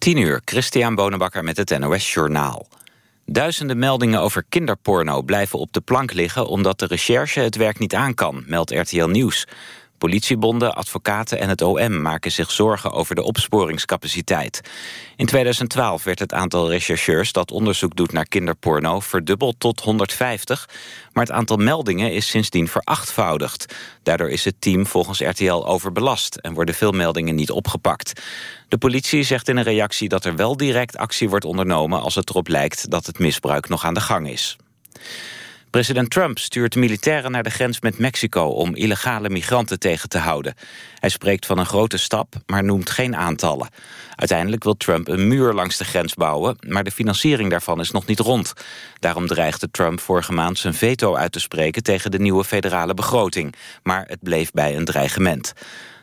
10 uur, Christian Bonenbakker met het NOS Journaal. Duizenden meldingen over kinderporno blijven op de plank liggen... omdat de recherche het werk niet aan kan, meldt RTL Nieuws. Politiebonden, advocaten en het OM maken zich zorgen over de opsporingscapaciteit. In 2012 werd het aantal rechercheurs dat onderzoek doet naar kinderporno verdubbeld tot 150, maar het aantal meldingen is sindsdien verachtvoudigd. Daardoor is het team volgens RTL overbelast en worden veel meldingen niet opgepakt. De politie zegt in een reactie dat er wel direct actie wordt ondernomen als het erop lijkt dat het misbruik nog aan de gang is. President Trump stuurt militairen naar de grens met Mexico... om illegale migranten tegen te houden. Hij spreekt van een grote stap, maar noemt geen aantallen. Uiteindelijk wil Trump een muur langs de grens bouwen... maar de financiering daarvan is nog niet rond. Daarom dreigde Trump vorige maand zijn veto uit te spreken... tegen de nieuwe federale begroting. Maar het bleef bij een dreigement.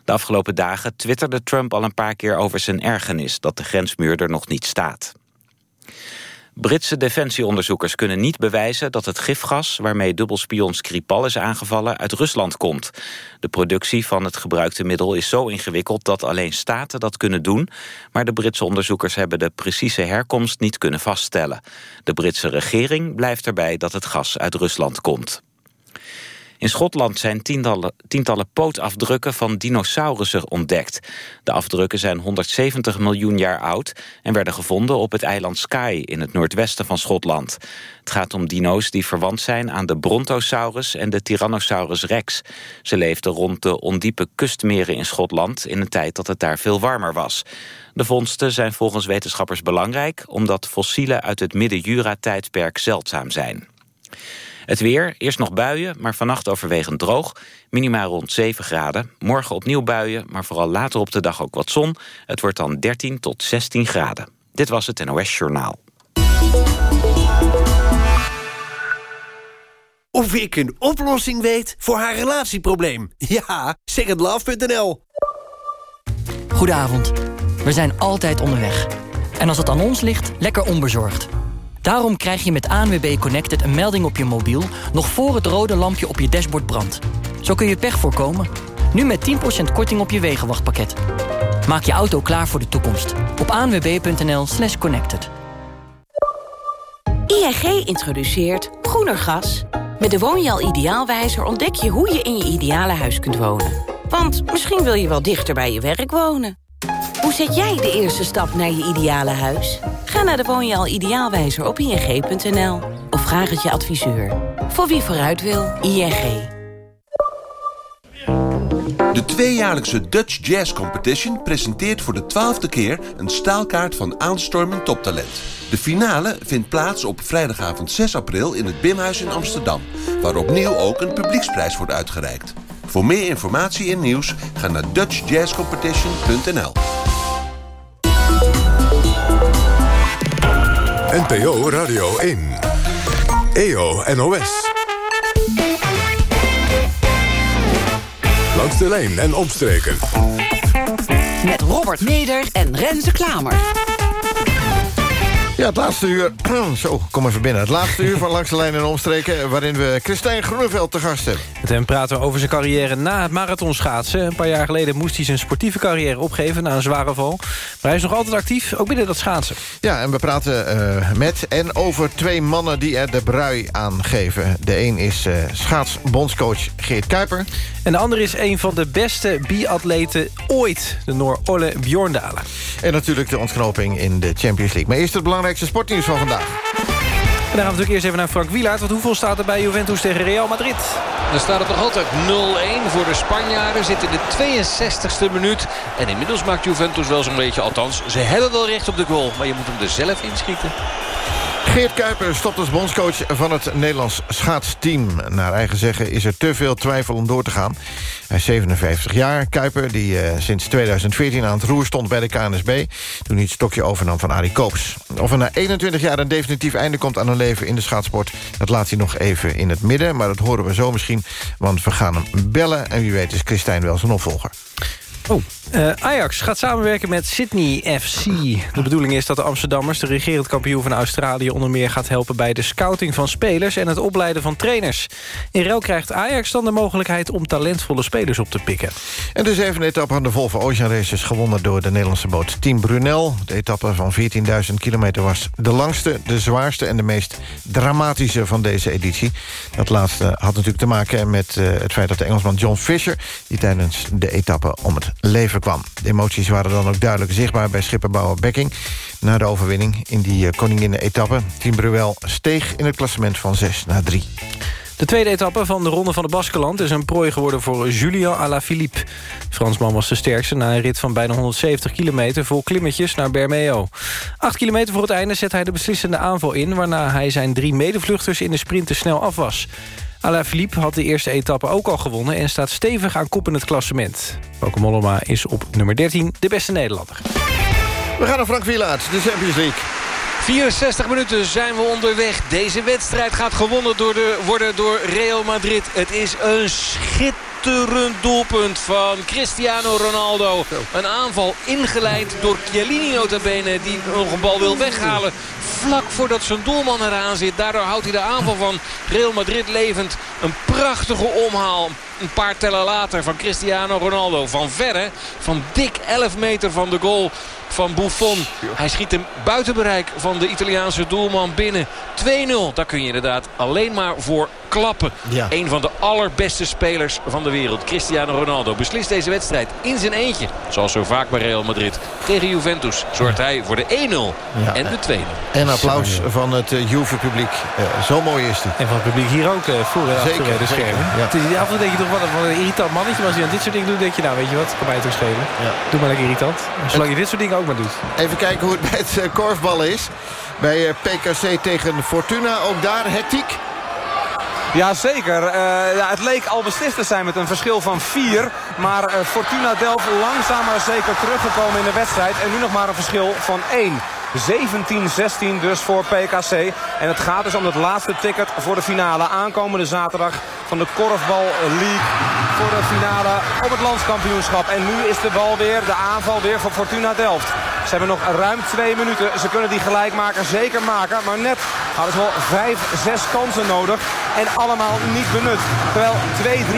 De afgelopen dagen twitterde Trump al een paar keer over zijn ergernis... dat de grensmuur er nog niet staat. Britse defensieonderzoekers kunnen niet bewijzen dat het gifgas... waarmee dubbelspion Skripal is aangevallen uit Rusland komt. De productie van het gebruikte middel is zo ingewikkeld... dat alleen staten dat kunnen doen... maar de Britse onderzoekers hebben de precieze herkomst niet kunnen vaststellen. De Britse regering blijft erbij dat het gas uit Rusland komt. In Schotland zijn tientallen, tientallen pootafdrukken van dinosaurussen ontdekt. De afdrukken zijn 170 miljoen jaar oud... en werden gevonden op het eiland Skye in het noordwesten van Schotland. Het gaat om dino's die verwant zijn aan de Brontosaurus en de Tyrannosaurus rex. Ze leefden rond de ondiepe kustmeren in Schotland... in een tijd dat het daar veel warmer was. De vondsten zijn volgens wetenschappers belangrijk... omdat fossielen uit het Midden-Jura-tijdperk zeldzaam zijn. Het weer, eerst nog buien, maar vannacht overwegend droog. Minima rond 7 graden. Morgen opnieuw buien, maar vooral later op de dag ook wat zon. Het wordt dan 13 tot 16 graden. Dit was het NOS Journaal. Of ik een oplossing weet voor haar relatieprobleem. Ja, secondlove.nl Goedenavond. We zijn altijd onderweg. En als het aan ons ligt, lekker onbezorgd. Daarom krijg je met ANWB Connected een melding op je mobiel... nog voor het rode lampje op je dashboard brandt. Zo kun je pech voorkomen. Nu met 10% korting op je wegenwachtpakket. Maak je auto klaar voor de toekomst. Op anwb.nl slash connected. ING introduceert groener gas. Met de Woonjaal Ideaalwijzer ontdek je hoe je in je ideale huis kunt wonen. Want misschien wil je wel dichter bij je werk wonen. Hoe zet jij de eerste stap naar je ideale huis? Ga naar de Woon je al ideaalwijzer op ing.nl of vraag het je adviseur. Voor wie vooruit wil, ING. De tweejaarlijkse Dutch Jazz Competition presenteert voor de twaalfde keer... een staalkaart van aanstormend toptalent. De finale vindt plaats op vrijdagavond 6 april in het Bimhuis in Amsterdam... waar opnieuw ook een publieksprijs wordt uitgereikt. Voor meer informatie en nieuws ga naar dutchjazzcompetition.nl. NPO Radio 1. EO NOS. Langs de lijn en opstreken. Met Robert Meder en Renze Klamer. Ja, het laatste uur... Zo, kom even binnen. Het laatste uur van Langs de Lijn en Omstreken... waarin we Christijn Groeneveld te gast hebben. Met hem praten we over zijn carrière na het marathonschaatsen. Een paar jaar geleden moest hij zijn sportieve carrière opgeven... na een zware val. Maar hij is nog altijd actief, ook binnen dat schaatsen. Ja, en we praten uh, met en over twee mannen die er de brui aan geven. De een is uh, schaatsbondscoach Geert Kuiper. En de ander is een van de beste biatleten ooit. De Noor Olle Bjorndalen. En natuurlijk de ontknoping in de Champions League. Maar eerst het belangrijkste sportnieuws van vandaag. En dan gaan we natuurlijk eerst even naar Frank Wielaert. Want hoeveel staat er bij Juventus tegen Real Madrid? Dan staat het nog altijd 0-1 voor de Spanjaarden. Zit in de 62e minuut. En inmiddels maakt Juventus wel zo'n beetje... althans, ze hebben wel recht op de goal. Maar je moet hem er zelf inschieten. Geert Kuiper stopt als bondscoach van het Nederlands schaatsteam. Naar eigen zeggen is er te veel twijfel om door te gaan. Hij is 57 jaar. Kuiper, die uh, sinds 2014 aan het roer stond bij de KNSB... toen hij het stokje overnam van Arie Koops. Of er na 21 jaar een definitief einde komt aan een leven in de schaatsport... dat laat hij nog even in het midden, maar dat horen we zo misschien... want we gaan hem bellen en wie weet is Christijn wel zijn opvolger. Oh. Uh, Ajax gaat samenwerken met Sydney FC. De bedoeling is dat de Amsterdammers, de regerend kampioen van Australië... onder meer gaat helpen bij de scouting van spelers... en het opleiden van trainers. In ruil krijgt Ajax dan de mogelijkheid om talentvolle spelers op te pikken. En de zevende etappe aan de Volvo Ocean Race is gewonnen door de Nederlandse boot Team Brunel. De etappe van 14.000 kilometer was de langste, de zwaarste... en de meest dramatische van deze editie. Dat laatste had natuurlijk te maken met uh, het feit dat de Engelsman John Fisher... die tijdens de etappe om het leven kwam. De emoties waren dan ook duidelijk zichtbaar bij schipperbouwer Bekking... na de overwinning in die eh, koninginnen-etappe. Team Bruel steeg in het klassement van 6 naar 3. De tweede etappe van de Ronde van de Baskeland is een prooi geworden voor Julien Alaphilippe. Fransman was de sterkste na een rit van bijna 170 kilometer vol klimmetjes naar Bermeo. Acht kilometer voor het einde zet hij de beslissende aanval in... waarna hij zijn drie medevluchters in de sprint snel af was. Alaphilippe had de eerste etappe ook al gewonnen... en staat stevig aan kop in het klassement. Bauke Mollema is op nummer 13 de beste Nederlander. We gaan naar Frank Wielaert, de Champions League. 64 minuten zijn we onderweg. Deze wedstrijd gaat gewonnen door de, worden door Real Madrid. Het is een schitterend doelpunt van Cristiano Ronaldo. Een aanval ingeleid door Chiellini notabene die nog een bal wil weghalen. Vlak voordat zijn doelman eraan zit. Daardoor houdt hij de aanval van Real Madrid levend. Een prachtige omhaal. Een paar tellen later van Cristiano Ronaldo. Van verre, van dik 11 meter van de goal van Buffon. Hij schiet hem buiten bereik van de Italiaanse doelman binnen. 2-0, daar kun je inderdaad alleen maar voor klappen. Ja. Een van de allerbeste spelers van de wereld, Cristiano Ronaldo, beslist deze wedstrijd in zijn eentje. Zoals zo vaak bij Real Madrid. Tegen Juventus zorgt hij voor de 1-0 en de 2-0. En applaus van het uh, Juve-publiek. Uh, zo mooi is hij. En van het publiek hier ook, uh, voor Zeker, de schermen. Ja. Het is, af en toe denk je toch wat, wat een irritant mannetje. Maar als hij aan dit soort dingen doet, denk je, nou weet je wat, kan mij toch schelen. Ja. Doe maar lekker irritant. Zolang je dit soort dingen ook maar doet. Even kijken hoe het bij het korfballen is. Bij PKC tegen Fortuna, ook daar hectiek. Jazeker. Uh, ja, het leek al beslist te zijn met een verschil van 4. Maar uh, Fortuna Delft langzaam maar zeker teruggekomen in de wedstrijd. En nu nog maar een verschil van 1. 17-16 dus voor PKC. En het gaat dus om het laatste ticket voor de finale. Aankomende zaterdag van de Korfbal League. Voor de finale op het landskampioenschap. En nu is de bal weer, de aanval weer voor Fortuna Delft. Ze hebben nog ruim twee minuten. Ze kunnen die gelijkmaker zeker maken. Maar net hadden ze wel vijf, zes kansen nodig. En allemaal niet benut. Terwijl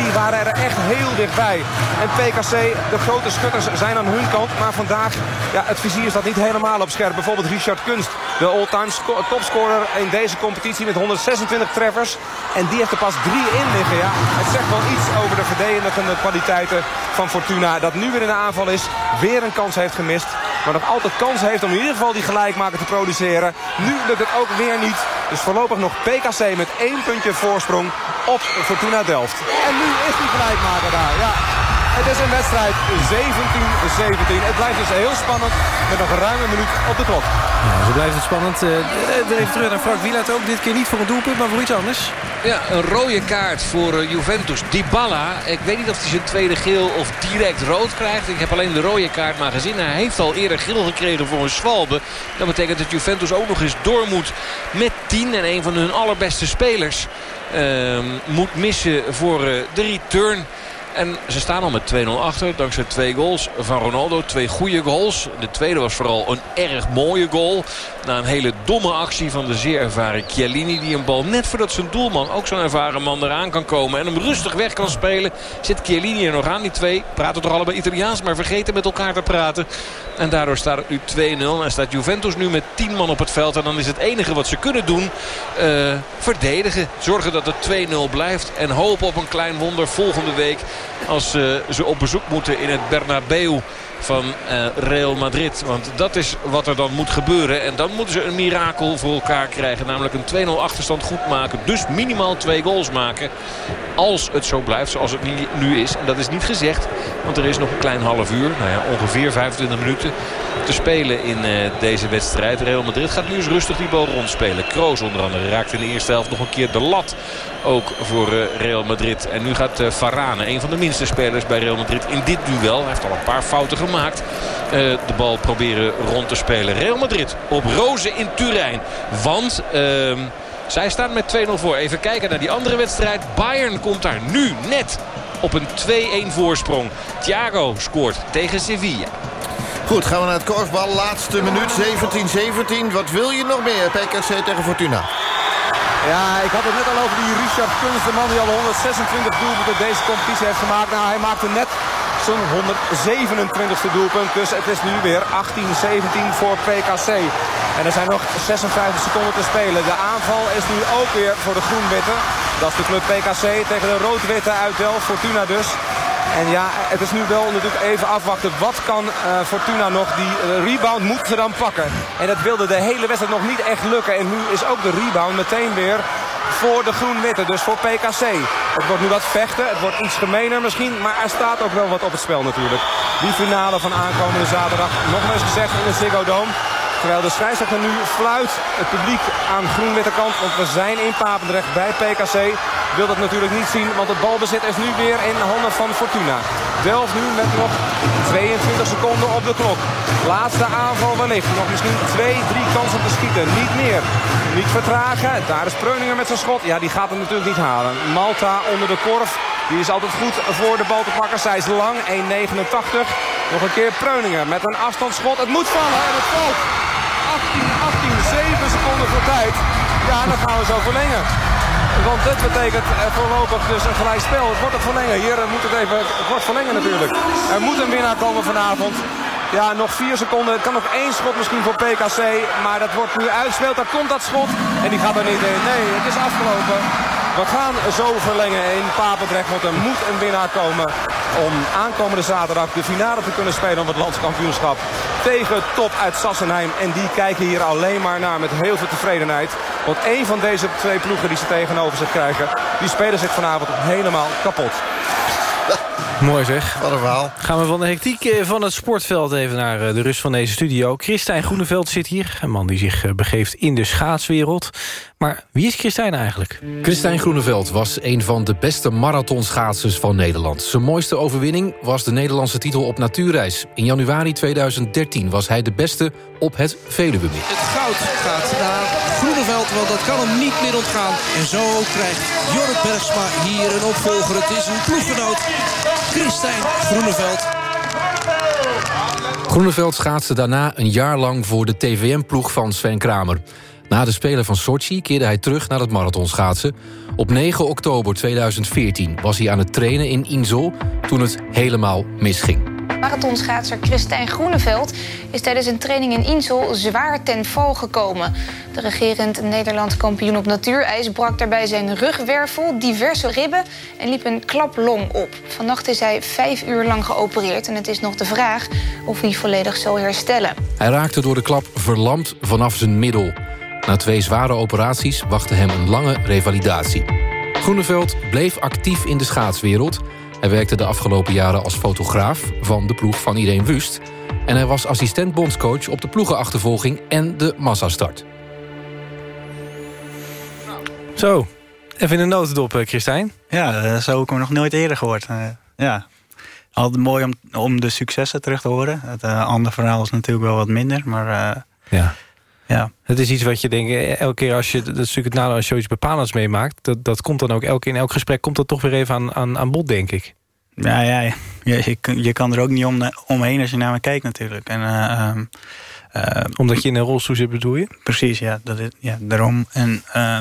2-3 waren er echt heel dichtbij. En PKC, de grote schutters zijn aan hun kant. Maar vandaag, ja, het vizier staat niet helemaal op scherp. Bijvoorbeeld Richard Kunst, de all-time topscorer in deze competitie met 126 treffers. En die heeft er pas drie in liggen. Ja. Het zegt wel iets over de verdedigende kwaliteiten van Fortuna. Dat nu weer in de aanval is. Weer een kans heeft gemist. Maar nog altijd kans heeft om in ieder geval die gelijkmaker te produceren. Nu lukt het ook weer niet. Dus voorlopig nog PKC met één puntje voorsprong op Fortuna Delft. En nu is die gelijkmaker daar. Ja, het is een wedstrijd 17-17. Het blijft dus heel spannend met nog ruim een minuut op de klok. Ja, zo blijft het spannend. Uh, even terug naar Frank Wieland ook. Dit keer niet voor een doelpunt, maar voor iets anders. Ja, een rode kaart voor uh, Juventus. Dybala, ik weet niet of hij zijn tweede geel of direct rood krijgt. Ik heb alleen de rode kaart maar gezien. Hij heeft al eerder geel gekregen voor een zwalbe. Dat betekent dat Juventus ook nog eens door moet met 10. En een van hun allerbeste spelers uh, moet missen voor uh, de return. En ze staan al met 2-0 achter. Dankzij twee goals van Ronaldo. Twee goede goals. De tweede was vooral een erg mooie goal. Na een hele domme actie van de zeer ervaren Chiellini. Die een bal net voordat zijn doelman, ook zo'n ervaren man, eraan kan komen. En hem rustig weg kan spelen. Zit Chiellini er nog aan. Die twee praten toch allebei Italiaans. Maar vergeten met elkaar te praten. En daardoor staat het nu 2-0. En staat Juventus nu met 10 man op het veld. En dan is het enige wat ze kunnen doen. Uh, verdedigen. Zorgen dat het 2-0 blijft. En hopen op een klein wonder volgende week. Als uh, ze op bezoek moeten in het Bernabeu van uh, Real Madrid. Want dat is wat er dan moet gebeuren. En dan moeten ze een mirakel voor elkaar krijgen. Namelijk een 2-0 achterstand goed maken. Dus minimaal twee goals maken. Als het zo blijft zoals het nu is. En dat is niet gezegd. Want er is nog een klein half uur. Nou ja, ongeveer 25 minuten te spelen in uh, deze wedstrijd. Real Madrid gaat nu eens rustig die bal rondspelen. Kroos onder andere raakt in de eerste helft nog een keer de lat. Ook voor uh, Real Madrid. En nu gaat uh, Varane, een van de minste spelers bij Real Madrid in dit duel. Hij heeft al een paar fouten gemaakt. de bal proberen rond te spelen. Real Madrid op rozen in Turijn. Want... Zij staan met 2-0 voor. Even kijken naar die andere wedstrijd. Bayern komt daar nu net op een 2-1 voorsprong. Thiago scoort tegen Sevilla. Goed, gaan we naar het korfbal. Laatste minuut, 17-17. Wat wil je nog meer, PKC tegen Fortuna? Ja, ik had het net al over die Richard Kunst, de man die al 126 doelpunten deze competitie heeft gemaakt. Nou, hij maakte net zijn 127ste doelpunt. Dus het is nu weer 18-17 voor PKC. En er zijn nog 56 seconden te spelen. De aanval is nu ook weer voor de groen-witte. Dat is de club PKC tegen de rood-witte uit Delft, Fortuna dus. En ja, het is nu wel natuurlijk even afwachten. Wat kan uh, Fortuna nog? Die uh, rebound moeten ze dan pakken. En dat wilde de hele wedstrijd nog niet echt lukken. En nu is ook de rebound meteen weer voor de groen-witte. Dus voor PKC. Het wordt nu wat vechten. Het wordt iets gemener misschien. Maar er staat ook wel wat op het spel natuurlijk. Die finale van aankomende zaterdag. Nogmaals gezegd in de Ziggo Dome. Terwijl de scheidsrechter nu fluit het publiek aan groen-witte kant. Want we zijn in Papendrecht bij PKC. Wil dat natuurlijk niet zien, want het balbezit is nu weer in handen van Fortuna. Delft nu met nog 22 seconden op de klok. Laatste aanval wellicht. Nog misschien twee, drie kansen te schieten. Niet meer. Niet vertragen. Daar is Preuninger met zijn schot. Ja, die gaat hem natuurlijk niet halen. Malta onder de korf. Die is altijd goed voor de bal te pakken. Zij is lang, 1,89. Nog een keer Preuninger met een afstandsschot. Het moet vallen en het valt. 18, 18, 7 seconden voor tijd. Ja, dan gaan we zo verlengen. Want dit betekent voorlopig dus een gelijk spel. Het wordt het verlengen. Hier moet het even... Wordt verlengen natuurlijk. Er moet een winnaar komen vanavond. Ja, nog vier seconden. Het kan nog één schot misschien voor PKC. Maar dat wordt nu uitgespeeld. Daar komt dat schot. En die gaat er niet in. Nee, het is afgelopen. We gaan zo verlengen in Papendrecht. Want er moet een winnaar komen om aankomende zaterdag de finale te kunnen spelen om het landskampioenschap tegen top uit Sassenheim. En die kijken hier alleen maar naar met heel veel tevredenheid. Want één van deze twee ploegen die ze tegenover zich krijgen, die spelen zich vanavond helemaal kapot. Mooi zeg. Wat een verhaal. Gaan we van de hectiek eh, van het sportveld even naar eh, de rust van deze studio. Christijn Groeneveld zit hier. Een man die zich eh, begeeft in de schaatswereld. Maar wie is Christijn eigenlijk? Christijn Groeneveld was een van de beste marathonschaatsers van Nederland. Zijn mooiste overwinning was de Nederlandse titel op natuurreis. In januari 2013 was hij de beste op het Veluwemeer. Het goud gaat naar Groeneveld, want dat kan hem niet meer ontgaan. En zo krijgt Jorrit Bergsma hier een opvolger. Het is een ploeggenoot, Christijn Groeneveld. Groeneveld schaatste daarna een jaar lang voor de TVM-ploeg van Sven Kramer. Na de Spelen van Sochi keerde hij terug naar het marathonschaatsen. Op 9 oktober 2014 was hij aan het trainen in Insel toen het helemaal misging. Marathonschaatser Christijn Groeneveld is tijdens een training in Insel zwaar ten val gekomen. De regerend Nederlands kampioen op natuurijs brak daarbij zijn rugwervel, diverse ribben en liep een klaplong op. Vannacht is hij vijf uur lang geopereerd en het is nog de vraag of hij volledig zal herstellen. Hij raakte door de klap verlamd vanaf zijn middel. Na twee zware operaties wachtte hem een lange revalidatie. Groeneveld bleef actief in de schaatswereld. Hij werkte de afgelopen jaren als fotograaf van de ploeg van Irene Wust... en hij was assistent bondscoach op de ploegenachtervolging en de massastart. Zo, even in de notendop, eh, Christijn. Ja, eh, zo heb ik hem nog nooit eerder gehoord. Uh, ja. Altijd mooi om, om de successen terug te horen. Het uh, andere verhaal is natuurlijk wel wat minder, maar... ja. Ja. Het is iets wat je denkt, elke keer als je... Dat het nadeel als je iets bepalends meemaakt... Dat, dat komt dan ook elke in elk gesprek komt dat toch weer even aan, aan, aan bod, denk ik. Ja, ja, ja. Je, je kan er ook niet om, omheen als je naar me kijkt natuurlijk. En, uh, uh, Omdat je in een rolstoel zit, bedoel je? Precies, ja. Dat is, ja daarom. En, uh,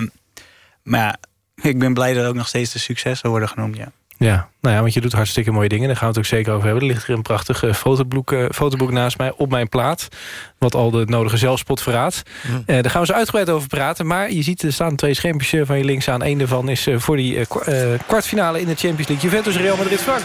maar ja, ik ben blij dat ook nog steeds de successen worden genoemd, ja. Ja, nou ja, want je doet hartstikke mooie dingen. Daar gaan we het ook zeker over hebben. Er ligt er een prachtig uh, fotoboek, uh, fotoboek naast mij op mijn plaat. Wat al de nodige zelfspot verraadt. Mm. Uh, daar gaan we zo uitgebreid over praten. Maar je ziet, er staan twee schermpjes van je links aan. Eén daarvan is voor die kwartfinale in de Champions League. Juventus Real Madrid Frank.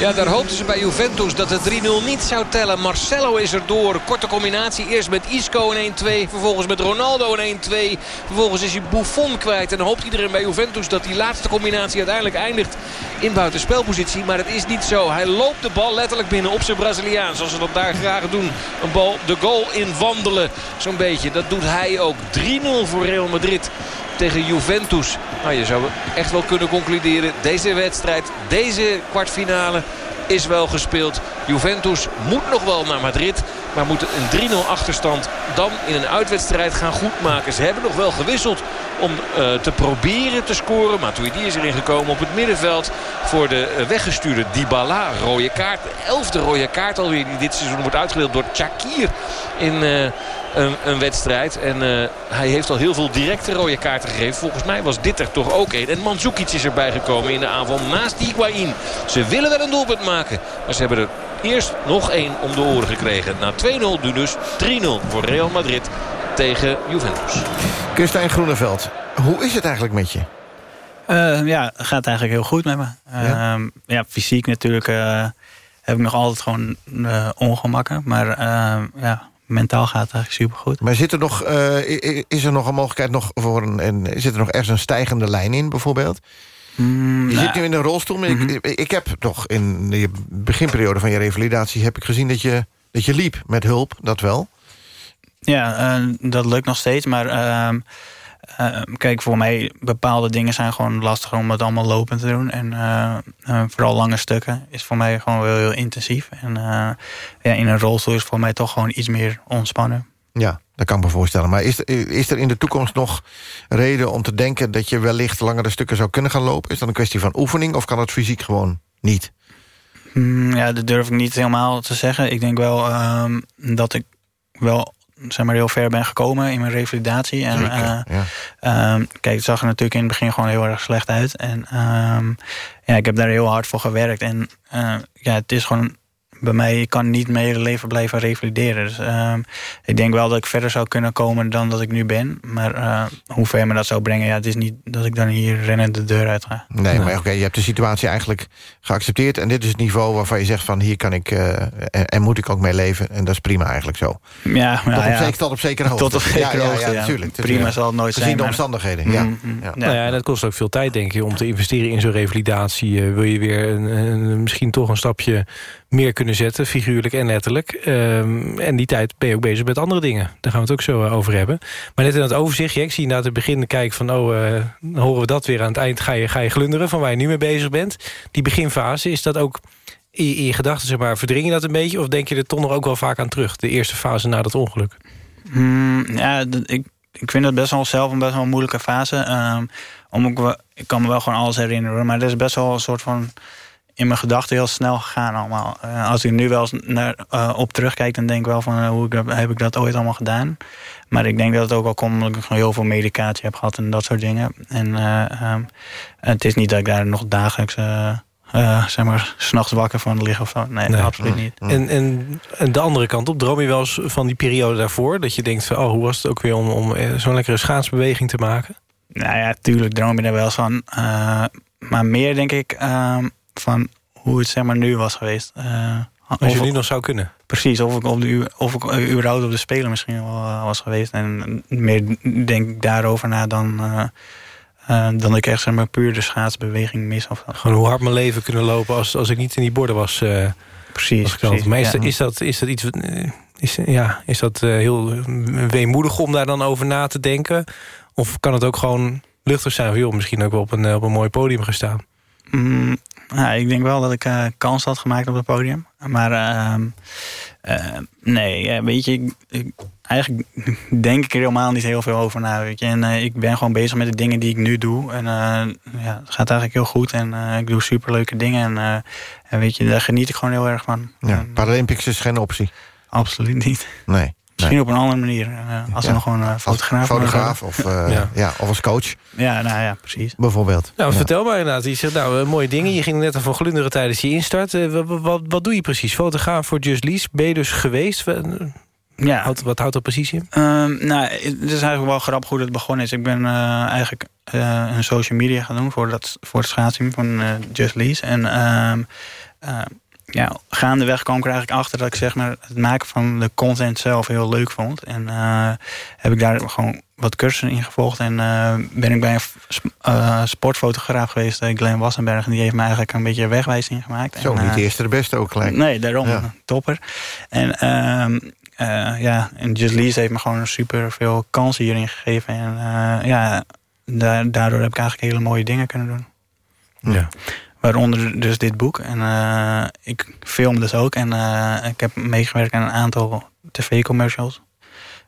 Ja, daar hoopten ze bij Juventus dat het 3-0 niet zou tellen. Marcelo is er door. Korte combinatie. Eerst met Isco in 1-2. Vervolgens met Ronaldo in 1-2. Vervolgens is hij Buffon kwijt. En dan hoopt iedereen bij Juventus dat die laatste combinatie uiteindelijk eindigt in buitenspelpositie. Maar dat is niet zo. Hij loopt de bal letterlijk binnen op zijn Braziliaan. Zoals ze dat daar graag doen. Een bal de goal in wandelen. Zo'n beetje. Dat doet hij ook. 3-0 voor Real Madrid tegen Juventus. Nou, je zou echt wel kunnen concluderen. Deze wedstrijd, deze kwartfinale is wel gespeeld. Juventus moet nog wel naar Madrid. Maar moeten een 3-0 achterstand dan in een uitwedstrijd gaan goedmaken. Ze hebben nog wel gewisseld om uh, te proberen te scoren. Maar die is erin gekomen op het middenveld voor de uh, weggestuurde Dybala. Rode kaart, de elfde rode kaart alweer die dit seizoen wordt uitgedeeld door Chakir in... Uh, een, een, wedstrijd. En uh, hij heeft al heel veel directe rode kaarten gegeven. Volgens mij was dit er toch ook een. En Mandzukic is erbij gekomen in de aanval naast Higuain. Ze willen wel een doelpunt maken. Maar ze hebben er eerst nog één om de oren gekregen. Na 2-0 nu dus 3-0 voor Real Madrid tegen Juventus. Christijn Groeneveld, hoe is het eigenlijk met je? Uh, ja, het gaat eigenlijk heel goed met me. Ja, uh, ja fysiek natuurlijk uh, heb ik nog altijd gewoon ongemakken. Maar ja, mentaal gaat het eigenlijk supergoed. Maar zit er nog, is er nog een mogelijkheid nog voor een, een, zit er nog ergens een stijgende lijn in bijvoorbeeld? Mm, je nou, zit nu in een rolstoel, maar Mhm. ik, ik heb toch in de beginperiode van je revalidatie... heb ik gezien dat je, dat je liep met hulp, dat wel. Ja, eh, dat lukt nog steeds. Maar ehm, eh, kijk, voor mij bepaalde dingen zijn gewoon lastig om het allemaal lopend te doen. En eh, eh, vooral lange stukken is voor mij gewoon wel heel intensief. En eh, ja, in een rolstoel is voor mij toch gewoon iets meer ontspannen. Ja, dat kan ik me voorstellen. Maar is, is er in de toekomst nog reden om te denken... dat je wellicht langere stukken zou kunnen gaan lopen? Is dat een kwestie van oefening of kan het fysiek gewoon niet? Mm, ja, dat durf ik niet helemaal te zeggen. Ik denk wel ehm, dat ik wel zeg maar, heel ver ben gekomen in mijn revalidatie. En, Zeker, eh, ja. ehm, kijk, het zag er natuurlijk in het begin gewoon heel erg slecht uit. En ehm, ja, ik heb daar heel hard voor gewerkt. En eh, ja, het is gewoon bij mij, ik kan niet mijn hele leven blijven revalideren. Dus ehm, ik denk wel dat ik verder zou kunnen komen dan dat ik nu ben. Maar eh, hoe ver me dat zou brengen, ja, het is niet dat ik dan hier rennend de deur uit ga. Nee, maar oké, je hebt de situatie eigenlijk geaccepteerd... en dit is het niveau waarvan je zegt van hier kan ik eh, en, en moet ik ook mee leven. En dat is prima eigenlijk zo. Ja, tot, nou op ja, zeker, tot op zekere hoogte. Tot op zekere ja, ja, hoogte, ja, ja. natuurlijk. Prima zal het nooit Gezien zijn, de maar- omstandigheden, ja. Mm, mm, ja. Nou ja, en dat kost ook veel tijd, denk je, om te investeren in zo'n revalidatie. Eh, wil je weer een, een- misschien toch een stapje meer kunnen zetten, figuurlijk en letterlijk. Ehm, en die tijd ben je ook bezig met andere dingen. Daar gaan we het ook zo eh, over hebben. Maar net in het overzichtje, ik zie inderdaad het begin kijken van... oh, dan horen we dat weer aan het eind, ga je, ga je glunderen van waar je nu mee bezig bent. Die beginfase, is dat ook in je, gedachten, zeg maar, verdring je dat een beetje... of denk je er toch nog ook wel vaak aan terug, de eerste fase na dat ongeluk? Mm, ja, dat- ik, ik vind het best wel zelf een best wel moeilijke fase. Ehm, om ik kan me wel gewoon alles herinneren. Maar dat is best wel een soort van in mijn gedachten heel snel gegaan allemaal. Eh, als ik nu wel eens naar, eh, op terugkijk, dan denk ik wel van eh, hoe ik, dat- heb ik dat ooit allemaal gedaan. Maar ik denk dat het ook wel komt omdat ik gewoon heel veel medicatie heb gehad en dat soort dingen. En eh, ehm, het is niet dat ik daar nog dagelijks, zeg maar, s'nachts wakker van lig of zo. Nee, Nee. absoluut niet. En, en, en de andere kant op, droom je wel eens van die periode daarvoor... dat je denkt, van, oh, hoe was het ook weer om, om zo'n lekkere schaatsbeweging te maken? Nou ja, tuurlijk droom je er wel eens van. Eh, maar meer denk ik ehm, van hoe het zeg maar nu was geweest. Eh, Als je nu nog zou kunnen. Precies, of ik, op de, of ik eh, überhaupt op de Spelen misschien wel eh, was geweest. En meer denk ik daarover na dan, eh, eh, dan ik echt zeg maar, puur de schaatsbeweging mis. Of. Gewoon hoe hard mijn leven kunnen lopen als, als ik niet in die borden was. precies, precies, Maar is, ja. is, dat, is dat iets... Is, ja, is dat heel weemoedig om daar dan over na te denken? Of kan het ook gewoon luchtig zijn? Joh, misschien ook wel op een, op een mooi podium gestaan. Mm, ja, ik denk wel dat ik eh, kans had gemaakt op het podium. Maar ehm, eh, nee, weet je, ik, ik- eigenlijk denk ik er helemaal niet heel veel over na. Weet je. En eh, ik ben gewoon bezig met de dingen die ik nu doe. En eh, ja, het gaat eigenlijk heel goed. En ik doe superleuke dingen. En, en weet je, daar geniet ik gewoon heel erg van. Ja, Paralympics is geen optie. Absoluut niet. Nee. Misschien op een andere manier. eh, als Ja. nog gewoon een fotograaf Fotograaf of, eh, Ja. ja. of als coach, Ja, nou ja, precies. bijvoorbeeld. Nou, Ja. vertel maar inderdaad. Je zegt, nou, mooie dingen. Je ging net al van glunderen tijdens je instart. Wat, wat, wat doe je precies? Fotograaf voor Just Lease. Ben je dus geweest? Wat, Ja. houdt- wat houdt dat precies in? Ehm, nou, het is eigenlijk wel grappig hoe het begonnen is. Ik ben eh, eigenlijk eh, een social media gaan doen voor, dat, voor het schaatsteam van eh, Just Lease. En ehm, eh, ja, gaandeweg kwam ik er eigenlijk achter dat ik zeg maar, het maken van de content zelf heel leuk vond. En eh, heb ik daar gewoon wat cursussen in gevolgd. En eh, ben ik bij een eh, sportfotograaf geweest, Glenn Wassenberg. En die heeft me eigenlijk een beetje wegwijzing gemaakt. Zo, En, niet de eerste de beste ook gelijk. Nee, daarom. Ja. Topper. En ehm, eh, ja, en Just Lease heeft me gewoon super veel kansen hierin gegeven. En eh, ja, da- daardoor heb ik eigenlijk hele mooie dingen kunnen doen. Ja. Waaronder dus dit boek. En eh, ik film dus ook. En eh, ik heb meegewerkt aan een aantal tv-commercials.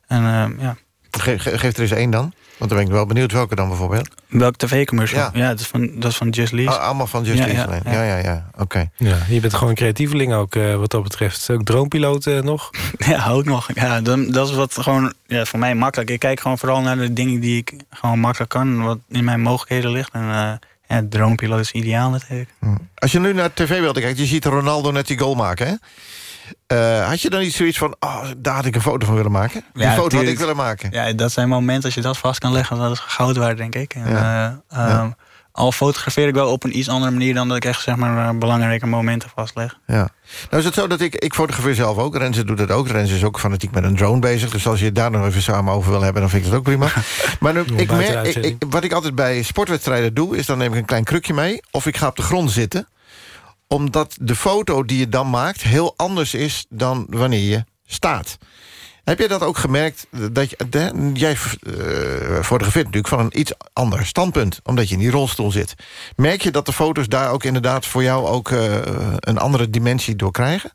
En ehm, ja. Ge ge geef er eens één dan. Want dan ben ik wel benieuwd welke dan bijvoorbeeld. Welk tv-commercial? Ja. Ja, dat, is van, dat is van Just Lease. Oh, allemaal van Just Ja, Lease ja, alleen. ja. Ja. Oké. Ja, je bent gewoon een creatieveling ook eh, wat dat betreft. Ook droompiloot eh, nog? Ja, ook nog. Ja, dan, dat is wat gewoon ja, voor mij makkelijk. Ik kijk gewoon vooral naar de dingen die ik gewoon makkelijk kan. Wat in mijn mogelijkheden ligt. En eh ja, droompiloot is ideaal natuurlijk. Als je nu naar tv wilt kijken, je ziet Ronaldo net die goal maken, hè? Eh, had je dan niet zoiets van, oh, daar had ik een foto van willen maken? Die Ja, foto had ik willen maken. Ja, dat zijn momenten als je dat vast kan leggen. Dat is goud waard, denk ik. En, Ja. eh, ehm, Al fotografeer ik wel op een iets andere manier... dan dat ik echt zeg maar, eh, belangrijke momenten vastleg. Ja. Nou is het zo dat ik, ik fotografeer zelf ook. Renze doet dat ook. Renze is ook fanatiek met een drone bezig. Dus als je het daar nog even samen over wil hebben... dan vind ik dat ook prima. maar nu, ik merk, ik, ik- wat ik altijd bij sportwedstrijden doe... is dan neem ik een klein krukje mee. Of ik ga op de grond zitten. Omdat de foto die je dan maakt... heel anders is dan wanneer je staat. Heb je dat ook gemerkt? Dat je, de- jij fotografeert natuurlijk van een iets ander standpunt. Omdat je in die rolstoel zit. Merk je dat de foto's daar ook inderdaad voor jou... ook eh, een andere dimensie door krijgen?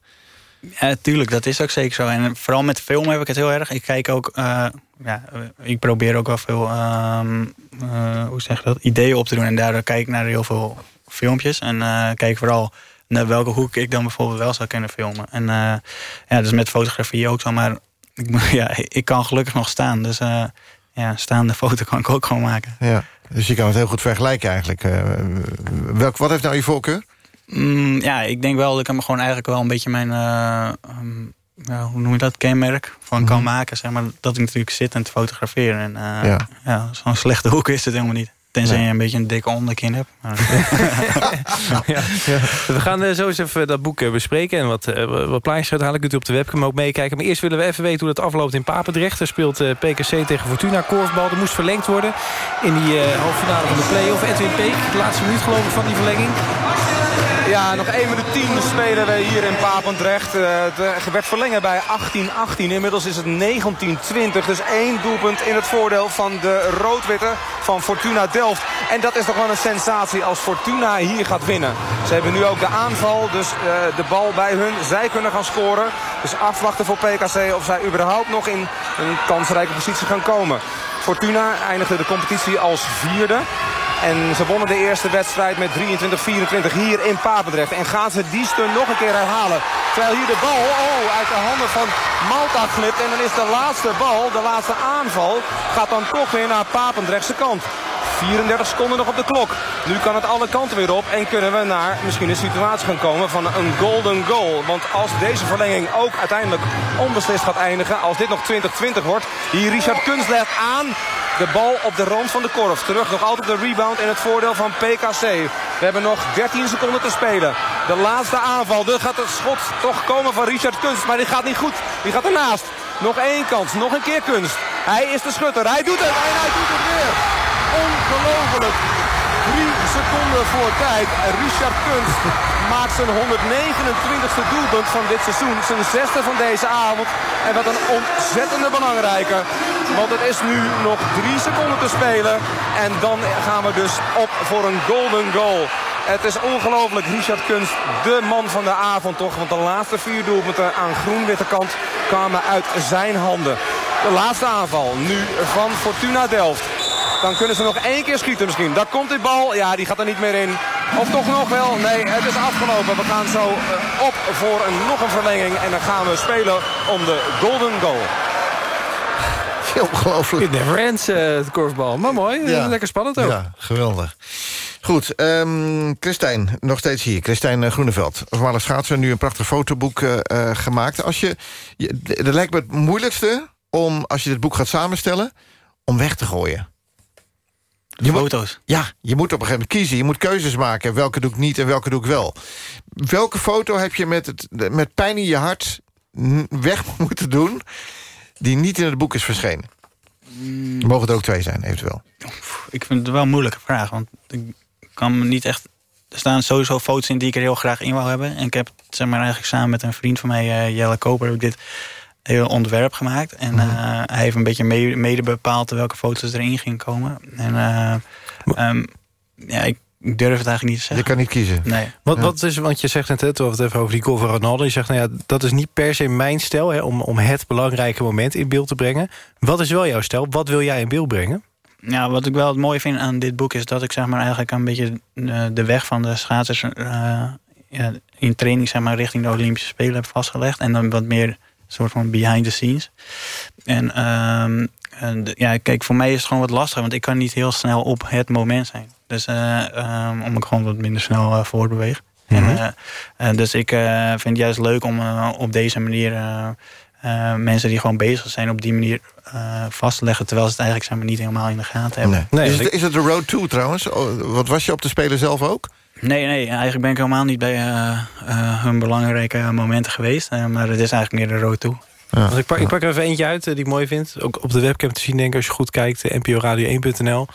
Ja, tuurlijk, dat is ook zeker zo. En vooral met film heb ik het heel erg. Ik kijk ook, eh, ja, ik probeer ook wel veel, ehm, eh, hoe zeg je dat, ideeën op te doen. En daardoor kijk ik naar heel veel filmpjes. En kijk vooral naar welke hoek ik dan bijvoorbeeld wel zou kunnen filmen. En ja, dus met fotografie ook zo. Maar ik, ja, ik kan gelukkig nog staan. Dus eh, ja, staande foto kan ik ook gewoon maken. Ja, dus je kan het heel goed vergelijken eigenlijk. Eh, welk, wat heeft nou je voorkeur? Mm, ja, ik denk wel dat ik hem gewoon eigenlijk wel een beetje mijn, eh, ehm, ja, hoe noem je dat, kenmerk van kan maken. Zeg maar, dat ik natuurlijk zit en te fotograferen. En Ja. ja. zo'n slechte hoek is het helemaal niet. Tenzij je een beetje een dikke onderkin hebt. Ja. We gaan eh, zo eens even dat boek eh, bespreken... en wat, eh, wat plaatjes uiteindelijk kunt u op de webcam ook meekijken. Maar eerst willen we even weten hoe dat afloopt in Papendrecht. Er speelt eh, PKC tegen Fortuna korfbal. Er moest verlengd worden in die eh halve finale van de play-off. Edwin Peek, de laatste minuut geloof ik van die verlenging. Ja, nog 1 minuut 10 spelen we hier in Papendrecht. Eh, Het werd verlengen bij 18-18. Inmiddels is het 19-20. Dus één doelpunt in het voordeel van de rood-witte van Fortuna Delft. En dat is toch wel een sensatie als Fortuna hier gaat winnen. Ze hebben nu ook de aanval, dus eh, de bal bij hun. Zij kunnen gaan scoren. Dus afwachten voor PKC of zij überhaupt nog in een kansrijke positie gaan komen. Fortuna eindigde de competitie als vierde. En ze wonnen de eerste wedstrijd met 23-24 hier in Papendrecht. En gaan ze die stun nog een keer herhalen. Terwijl hier de bal oh, uit de handen van Malta glipt. En dan is de laatste bal, de laatste aanval, gaat dan toch weer naar Papendrechtse kant. 34 seconden nog op de klok. Nu kan het alle kanten weer op en kunnen we naar misschien een situatie gaan komen van een golden goal. Want als deze verlenging ook uiteindelijk onbeslist gaat eindigen, als dit nog 2020 wordt, hier Richard Kunst legt aan de bal op de rand van de korf. Terug nog altijd de rebound in het voordeel van PKC. We hebben nog 13 seconden te spelen. De laatste aanval. Er gaat het schot toch komen van Richard Kunst. Maar die gaat niet goed. Die gaat ernaast. Nog één kans. Nog een keer Kunst. Hij is de schutter. Hij doet het. En hij doet het weer. Ongelooflijk. Drie seconden voor tijd. Richard Kunst maakt zijn 129ste doelpunt van dit seizoen. Zijn zesde van deze avond. En wat een ontzettende belangrijke. Want het is nu nog drie seconden te spelen. En dan gaan we dus op voor een golden goal. Het is ongelooflijk. Richard Kunst, de man van de avond toch. Want de laatste vier doelpunten aan groen-witte kant kwamen uit zijn handen. De laatste aanval nu van Fortuna Delft. Dan kunnen ze nog één keer schieten misschien. Daar komt die bal. Ja, die gaat er niet meer in. Of toch nog wel? Nee, het is afgelopen. We gaan zo eh, op voor een, nog een verlenging. En dan gaan we spelen om de golden goal. Ongelooflijk. It never ends, eh, het korfbal. Maar mooi, eh, Ja. lekker spannend ook. Ja, geweldig. Goed, ehm, Christijn, nog steeds hier. Christijn eh, Groeneveld, voormalig schaatser. Nu een prachtig fotoboek eh, eh, gemaakt. Als je, je, dat lijkt me het moeilijkste om, als je dit boek gaat samenstellen... om weg te gooien. Je Foto's? ja, je moet op een gegeven moment kiezen. Je moet keuzes maken. Welke doe ik niet en welke doe ik wel. Welke foto heb je met, het, met pijn in je hart weg moeten doen... die niet in het boek is verschenen? Mm. Mogen er ook twee zijn, eventueel. ik vind het wel een moeilijke vraag. Want ik kan me niet echt... Er staan sowieso foto's in die ik er heel graag in wou hebben. En ik heb zeg maar, eigenlijk samen met een vriend van mij, eh, Jelle Koper... heb ik dit hele ontwerp gemaakt. En Mhm. eh, hij heeft een beetje mede, mede bepaald welke foto's erin gingen komen. En eh, ehm, ja, ik durf het eigenlijk niet te zeggen. Je kan niet kiezen. Nee. Wat, wat is, want je zegt net, hè, toen we het even over die goal van Ronaldo... je zegt, nou ja, dat is niet per se mijn stijl... Hè, om, om het belangrijke moment in beeld te brengen. Wat is wel jouw stijl? Wat wil jij in beeld brengen? Ja, wat ik wel het mooie vind aan dit boek is dat ik zeg maar eigenlijk een beetje eh, de weg van de schaatsers eh, ja, in training zeg maar richting de Olympische Spelen heb vastgelegd en dan wat meer soort van behind the scenes. En, ehm, en de- ja, kijk, voor mij is het gewoon wat lastig, want ik kan niet heel snel op het moment zijn. Dus eh, ehm, om ik gewoon wat minder snel eh, voortbeweeg. En, Mhm. eh, dus ik eh, vind het juist leuk om op deze manier mensen die gewoon bezig zijn op die manier eh, vast te leggen, terwijl ze het Nee. Nee, eigenlijk ben ik helemaal niet bij eh, eh, hun belangrijke momenten geweest. Eh, maar het is eigenlijk meer de road toe. Ik, pak, ik pak er even eentje uit die ik mooi vind. Ook op de webcam te zien, denk ik, als je goed kijkt. eh, nporadio1.nl.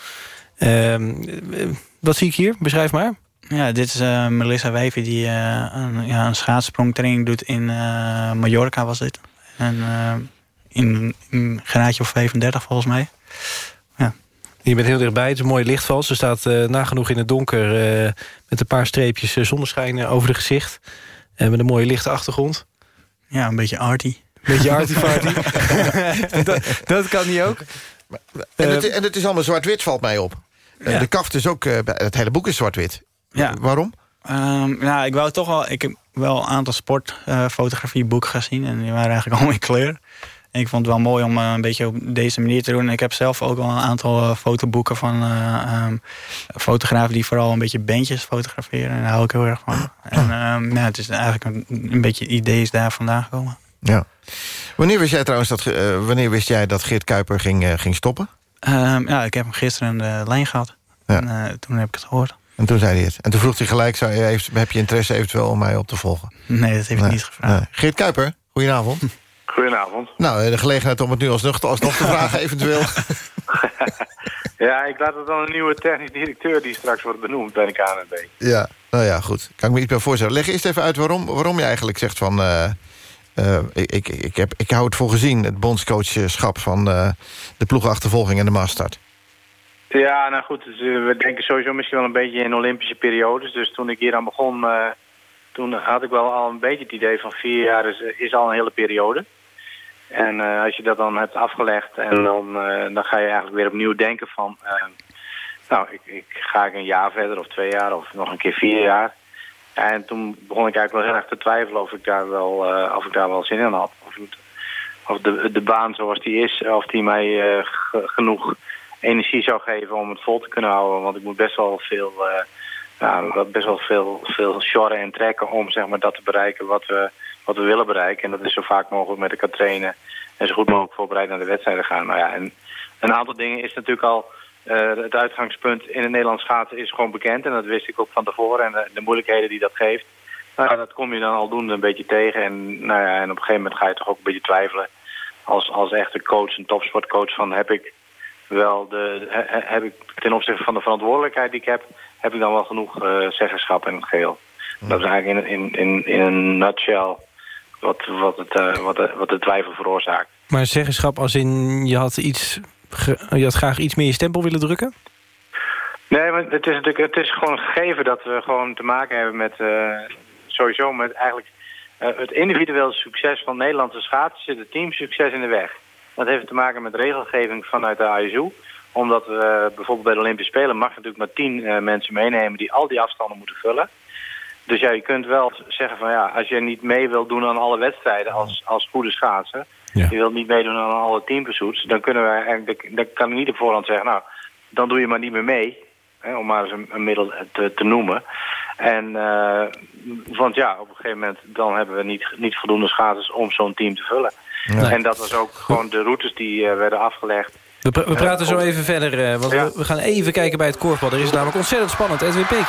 Ehm, eh, wat zie ik hier? Beschrijf maar. Ja, dit is eh, Melissa Wijven die eh, een, ja, een schaatssprongtraining doet in eh, Mallorca was dit. En eh, in, in een graadje of 35 volgens mij. Je bent heel dichtbij, het is een mooie lichtval. Ze staat eh, nagenoeg in het donker eh, met een paar streepjes eh, zonneschijn over de gezicht. En met een mooie lichte achtergrond. Ja, een beetje arty. Beetje arty-farty. dat, dat kan niet ook. En het, en het is allemaal zwart-wit, valt mij op. Ja. De kaft is ook... eh, bij- het hele boek is zwart-wit. Ja. Waarom? Ehm, ja, ik wou toch wel. Ik heb wel een aantal sportfotografieboeken gezien en die waren eigenlijk allemaal in kleur. En ik vond het wel mooi om eh, een beetje op deze manier te doen. En ik heb zelf ook wel een aantal eh, fotoboeken van ehm, fotografen die vooral een beetje bandjes fotograferen. En daar hou ik heel erg van. En ja, het is eigenlijk een, een beetje het idee is daar vandaan gekomen. Ja. Wanneer wist jij trouwens dat, wanneer wist jij dat Geert Kuiper ging, ging stoppen? Ehm, ja, ik heb hem gisteren in de lijn gehad. Ja. En toen heb ik het gehoord. En toen zei hij het. En toen vroeg hij gelijk, zou, heeft, heb je interesse eventueel om mij op te volgen? Nee, dat heeft hij niet gevraagd. Nee. Geert Kuiper, goedenavond. Goedenavond. nou, de gelegenheid om het nu alsnog, alsnog te vragen eventueel. Ja, ik laat het dan een nieuwe technisch directeur die straks wordt benoemd bij de KNVB. Ja, nou ja, goed. Kan ik me iets bij voorstellen. Leg eerst even uit waarom, waarom je eigenlijk zegt van... eh, eh, ik, ik, ik, heb, ik hou het voor gezien, het bondscoachschap van eh, de ploegachtervolging en de maastart. Ja, nou goed, dus, we denken sowieso misschien wel een beetje in Olympische periodes. Dus toen ik hier aan begon, toen had ik wel al een beetje het idee van vier jaar is, is al een hele periode. En eh, als je dat dan hebt afgelegd en dan, eh, dan ga je eigenlijk weer opnieuw denken van... eh, nou, ik, ik ga ik een jaar verder of twee jaar of nog een keer vier jaar. En toen begon ik eigenlijk wel heel erg te twijfelen of ik daar wel, of ik daar wel zin in had. Of, of de, de baan zoals die is, of die mij ge- genoeg energie zou geven om het vol te kunnen houden. Want ik moet best wel veel, wel best wel veel, veel sjorren en trekken om zeg maar, dat te bereiken wat we, wat we willen bereiken. En dat is zo vaak mogelijk met elkaar trainen en zo goed mogelijk voorbereid naar de wedstrijden gaan. Nou ja, en een aantal dingen is natuurlijk al... eh, het uitgangspunt in het Nederlands schaatsen is gewoon bekend. En dat wist ik ook van tevoren. En de, de moeilijkheden die dat geeft. Nou, ja, dat kom je dan aldoende een beetje tegen. En, nou ja, en op een gegeven moment ga je toch ook een beetje twijfelen. Als, als echte coach, een topsportcoach, van heb ik wel de, he- he- heb ik ten opzichte van de verantwoordelijkheid die ik heb, heb ik dan wel genoeg eh, zeggenschap in het geheel. Dat is eigenlijk in, in, in, in een nutshell wat, wat, het, eh, wat, de, wat de twijfel veroorzaakt. Maar zeggenschap als in je had, iets je had graag iets meer je stempel willen drukken? Nee, maar het is natuurlijk het is gewoon een gegeven dat we gewoon te maken hebben met eh, sowieso met eigenlijk eh, het individuele succes van Nederlandse schaatsen zit het teamsucces in de weg. Dat heeft te maken met regelgeving vanuit de ISU. Omdat we bijvoorbeeld bij de Olympische Spelen mag je natuurlijk maar tien mensen meenemen die al die afstanden moeten vullen. Dus ja, je kunt wel zeggen van ja, als je niet mee wilt doen aan alle wedstrijden als, als goede schaatser, je wilt niet meedoen aan alle teampursuits, dan kunnen we eigenlijk, dan kan ik niet op voorhand zeggen, nou, dan doe je maar niet meer mee. Hè, om maar eens een, een middel te, te noemen. En, eh, want ja, op een gegeven moment dan hebben we niet, niet voldoende schaatsers om zo'n team te vullen. Nee. En dat was ook gewoon de routes die eh, werden afgelegd. We, pra- we praten zo even verder, eh, want Ja. we, we gaan even kijken bij het korfbal. Er is namelijk ontzettend spannend. Edwin Peek.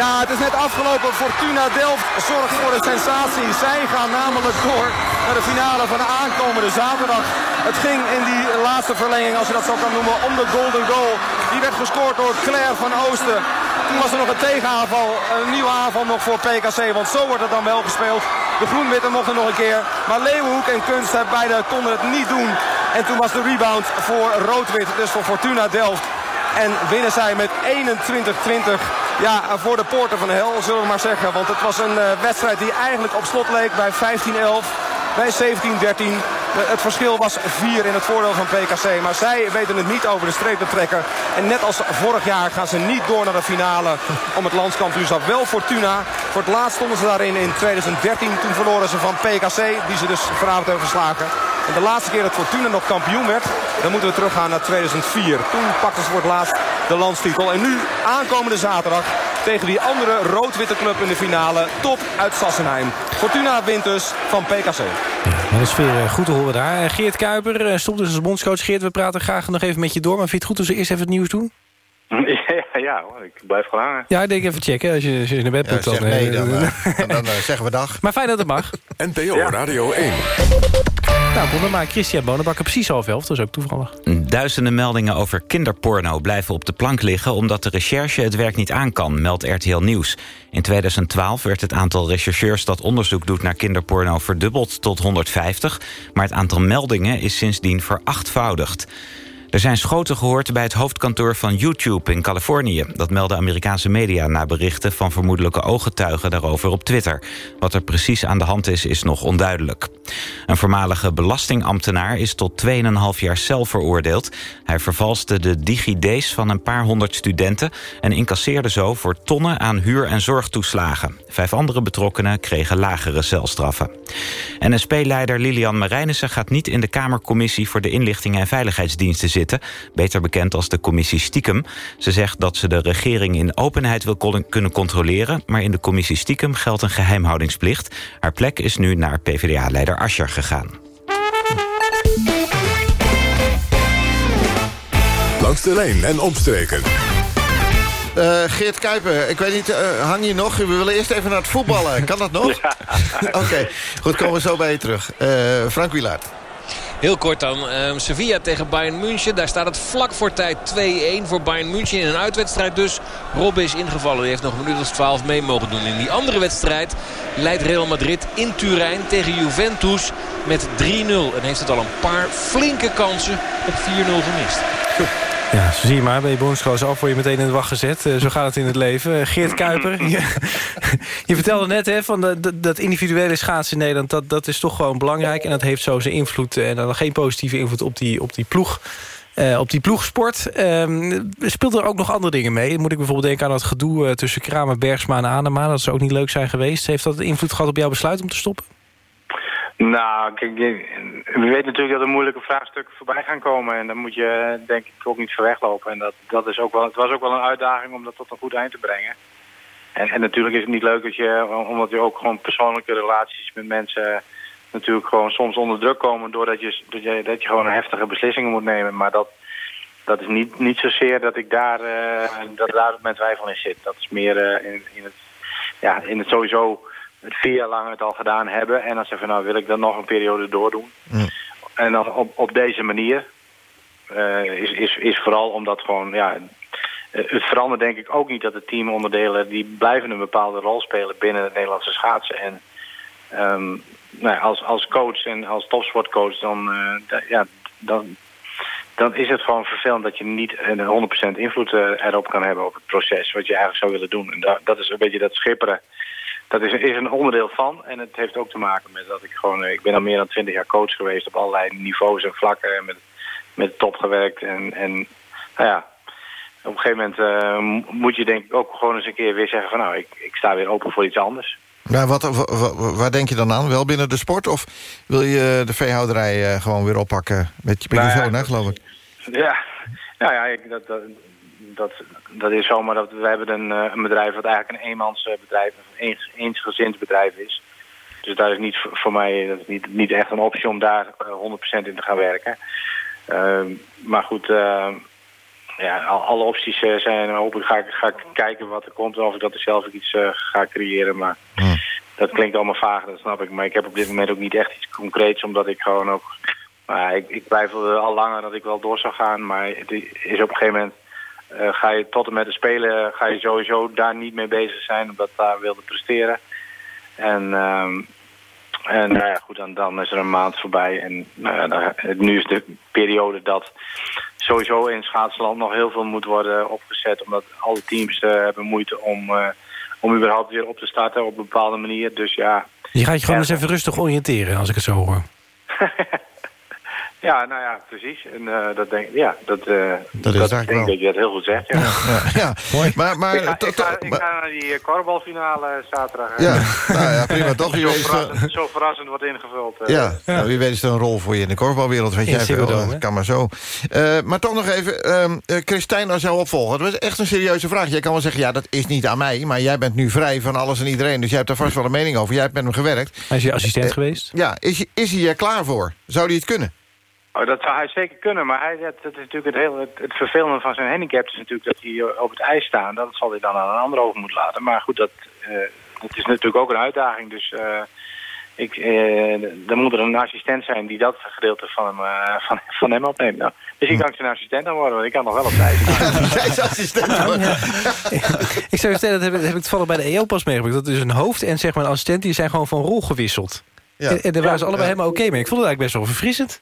Ja, het is net afgelopen. Fortuna Delft zorgt voor een sensatie. Zij gaan namelijk door naar de finale van de aankomende zaterdag. Het ging in die laatste verlenging, als je dat zo kan noemen, om de golden goal. Die werd gescoord door Claire van Oosten. Toen was er nog een tegenaanval, een nieuwe aanval nog voor PKC. Want zo wordt het dan wel gespeeld. De groen-witte mochten nog een keer. Maar Leeuwenhoek en Kunst beide konden het niet doen. En toen was de rebound voor rood-wit, dus voor Fortuna Delft. En winnen zij met 21-20 ja, voor de poorten van de hel, zullen we maar zeggen. Want het was een uh, wedstrijd die eigenlijk op slot leek bij 15-11, bij 17-13. Het verschil was 4 in het voordeel van PKC. Maar zij weten het niet over de streep te trekken. En net als vorig jaar gaan ze niet door naar de finale om het landskampioenschap. Wel Fortuna. Voor het laatst stonden ze daarin in 2013. Toen verloren ze van PKC, die ze dus vanavond hebben verslagen. En de laatste keer dat Fortuna nog kampioen werd, dan moeten we teruggaan naar 2004. Toen pakten ze voor het laatst de landstitel. En nu, aankomende zaterdag, tegen die andere rood-witte club in de finale. Top uit Sassenheim. Fortuna wint dus van PKC. Ja, dat is weer eh, goed te horen daar. Eh, Geert Kuiper eh, stopt dus als bondscoach. Geert, we praten graag nog even met je door. Maar vind je het goed als we eerst even het nieuws doen? Ja, ja ik blijf gewoon hangen. Ja, ik denk even checken. Als je, als je in de bed moet, ja, dan, nee, dan, dan, dan zeggen we dag. Maar fijn dat het mag. NPO ja. Radio 1. Nou, kom dan maar. Christian Bonenbakker precies half elf. Dat is ook toevallig. Duizenden meldingen over kinderporno blijven op de plank liggen... omdat de recherche het werk niet aan kan, meldt RTL Nieuws. In 2012 werd het aantal rechercheurs dat onderzoek doet naar kinderporno... verdubbeld tot 150, maar het aantal meldingen is sindsdien verachtvoudigd. Er zijn schoten gehoord bij het hoofdkantoor van YouTube in Californië. Dat melden Amerikaanse media na berichten van vermoedelijke ooggetuigen daarover op Twitter. Wat er precies aan de hand is, is nog onduidelijk. Een voormalige belastingambtenaar is tot 2,5 jaar cel veroordeeld. Hij vervalste de DigiD's van een paar honderd studenten... en incasseerde zo voor tonnen aan huur- en zorgtoeslagen. Vijf andere betrokkenen kregen lagere celstraffen. NSP-leider Lilian Marijnissen gaat niet in de Kamercommissie... voor de inlichtingen en veiligheidsdiensten zitten beter bekend als de commissie Stiekem. Ze zegt dat ze de regering in openheid wil kunnen controleren... maar in de commissie Stiekem geldt een geheimhoudingsplicht. Haar plek is nu naar PvdA-leider Ascher gegaan. Langs de lijn en omstreken. Uh, Geert Kuiper, ik weet niet, uh, hang je nog? We willen eerst even naar het voetballen. Kan dat nog? Ja. Oké, okay. goed, komen we zo bij je terug. Uh, Frank Wielaert. Heel kort dan. Um, Sevilla tegen Bayern München. Daar staat het vlak voor tijd 2-1 voor Bayern München. In een uitwedstrijd dus. Robben is ingevallen. Die heeft nog een minuut of 12 mee mogen doen. In die andere wedstrijd leidt Real Madrid in Turijn tegen Juventus met 3-0. En heeft het al een paar flinke kansen op 4-0 gemist. Ja, zo zie je maar. Ben je af, word je meteen in de wacht gezet. Uh, zo gaat het in het leven. Uh, Geert Kuiper, je, je, vertelde net hè, van de, dat individuele schaatsen in Nederland... Dat, dat is toch gewoon belangrijk. En dat heeft zo zijn invloed. En dan geen positieve invloed op die, op die ploeg. Uh, op die ploegsport. Uh, speelt er ook nog andere dingen mee? Moet ik bijvoorbeeld denken aan dat gedoe tussen Kramer, Bergsma en Anema. Dat zou ook niet leuk zijn geweest. Heeft dat invloed gehad op jouw besluit om te stoppen? Nou, we weten natuurlijk dat er moeilijke vraagstukken voorbij gaan komen. En dan moet je denk ik ook niet voor weglopen. En dat, dat is ook wel, het was ook wel een uitdaging om dat tot een goed eind te brengen. En, en natuurlijk is het niet leuk dat je, omdat je ook gewoon persoonlijke relaties met mensen natuurlijk gewoon soms onder druk komen doordat je, dat je, dat je gewoon heftige beslissingen moet nemen. Maar dat, dat is niet, niet zozeer dat ik daar, uh, dat daar mijn twijfel in zit. Dat is meer uh, in, in, het, ja, in het sowieso vier jaar lang het al gedaan hebben. En dan zeggen van nou wil ik dan nog een periode doordoen. Mm. En dan op, op deze manier uh, is, is, is vooral omdat gewoon, ja, het verandert denk ik ook niet dat de teamonderdelen, die blijven een bepaalde rol spelen binnen het Nederlandse schaatsen. En um, nou ja, als, als coach en als topsportcoach, dan, uh, ja, dan, dan is het gewoon vervelend dat je niet een 100% invloed erop kan hebben op het proces wat je eigenlijk zou willen doen. En dat, dat is een beetje dat schipperen dat is, is een onderdeel van. En het heeft ook te maken met dat ik gewoon... Ik ben al meer dan twintig jaar coach geweest op allerlei niveaus en vlakken. En met, met top gewerkt. En, en nou ja, op een gegeven moment uh, moet je denk ik ook gewoon eens een keer weer zeggen van... nou, ik, ik sta weer open voor iets anders. Ja, wat, waar denk je dan aan? Wel binnen de sport? Of wil je de veehouderij gewoon weer oppakken met je nou ja, zoon, hè, geloof ik? Ja, nou ja, ik, dat, dat, dat, dat is zomaar dat we hebben een, eh, een bedrijf wat eigenlijk een eenmansbedrijf, een eensgezinsbedrijf is. Dus daar is niet voor mij dat is niet, niet echt een optie om daar 100% eh, in te gaan werken. Uh, maar goed, ja, alle opties zijn. Hopelijk ga ik, ga ik kijken wat er komt. Of ik dat er zelf iets ga creëren. Maar hmm. dat klinkt allemaal vaag, dat snap ik. Maar ik heb op dit moment ook niet echt iets concreets. Omdat ik gewoon ook... Nou, ik, ik twijfelde al langer dat ik wel door zou gaan. Maar het is op een gegeven moment uh, ga je tot en met de Spelen ga je sowieso daar niet mee bezig zijn, omdat daar wilde presteren. En, uh, en nou ja, goed, dan, dan is er een maand voorbij. En nou ja, nu is de periode dat sowieso in schaatsland nog heel veel moet worden opgezet. Omdat alle teams eh, hebben moeite om, eh, om überhaupt weer op te starten op een bepaalde manier. Dus ja, Je gaat je gewoon eens even rustig oriënteren, als ik het zo hoor. ja nou ja, precies. En eh, dat denk, ja, dat, eh, Dat is dat eigenlijk denk wel. dat je dat heel goed zegt. Ja. ja, mooi. Maar, maar, ik, ga, ik, ga, to- ik ga naar die eh, korfbalfinale zaterdag. Ja, nou ja, prima toch. Zo er- verrassend, zo verrassend wordt ingevuld. Ja, Nou, wie weet is er een rol voor je in de korfbalwereld. Weet In jij veel, kan maar zo. Eh, maar toch nog even, ehm eh, Christijn als jouw opvolger. Dat was echt een serieuze vraag. Jij kan wel zeggen, ja, dat is niet aan mij. Maar jij bent nu vrij van alles en iedereen. Dus jij hebt daar vast wel een mening over. Jij hebt met hem gewerkt. Hij is je assistent geweest? Ja, is, hij- is hij er klaar voor? Zou hij het kunnen? Oh, dat zou hij zeker kunnen, maar hij, dat, dat is natuurlijk het, heel, het, het vervelende van zijn handicap is natuurlijk dat hij eh, op het ijs staat. Dat zal hij dan aan een ander over moeten laten. Maar goed, dat, eh, dat is natuurlijk ook een uitdaging. Dus eh, ik, eh, dan moet er een assistent zijn die dat gedeelte van hem, eh, van, van hem opneemt. Nou, misschien kan ik zijn assistent dan worden, want ik kan nog wel op het ijs staan. Hij is assistent. Ik zou je vertellen, dat heb, heb ik toevallig bij de EO pas meegemaakt. Dat is een hoofd en zeg maar een assistent, die zijn gewoon van rol gewisseld. Ja. En, en daar waren ze allebei ja. helemaal oké mee. Ik vond het eigenlijk best wel verfrissend.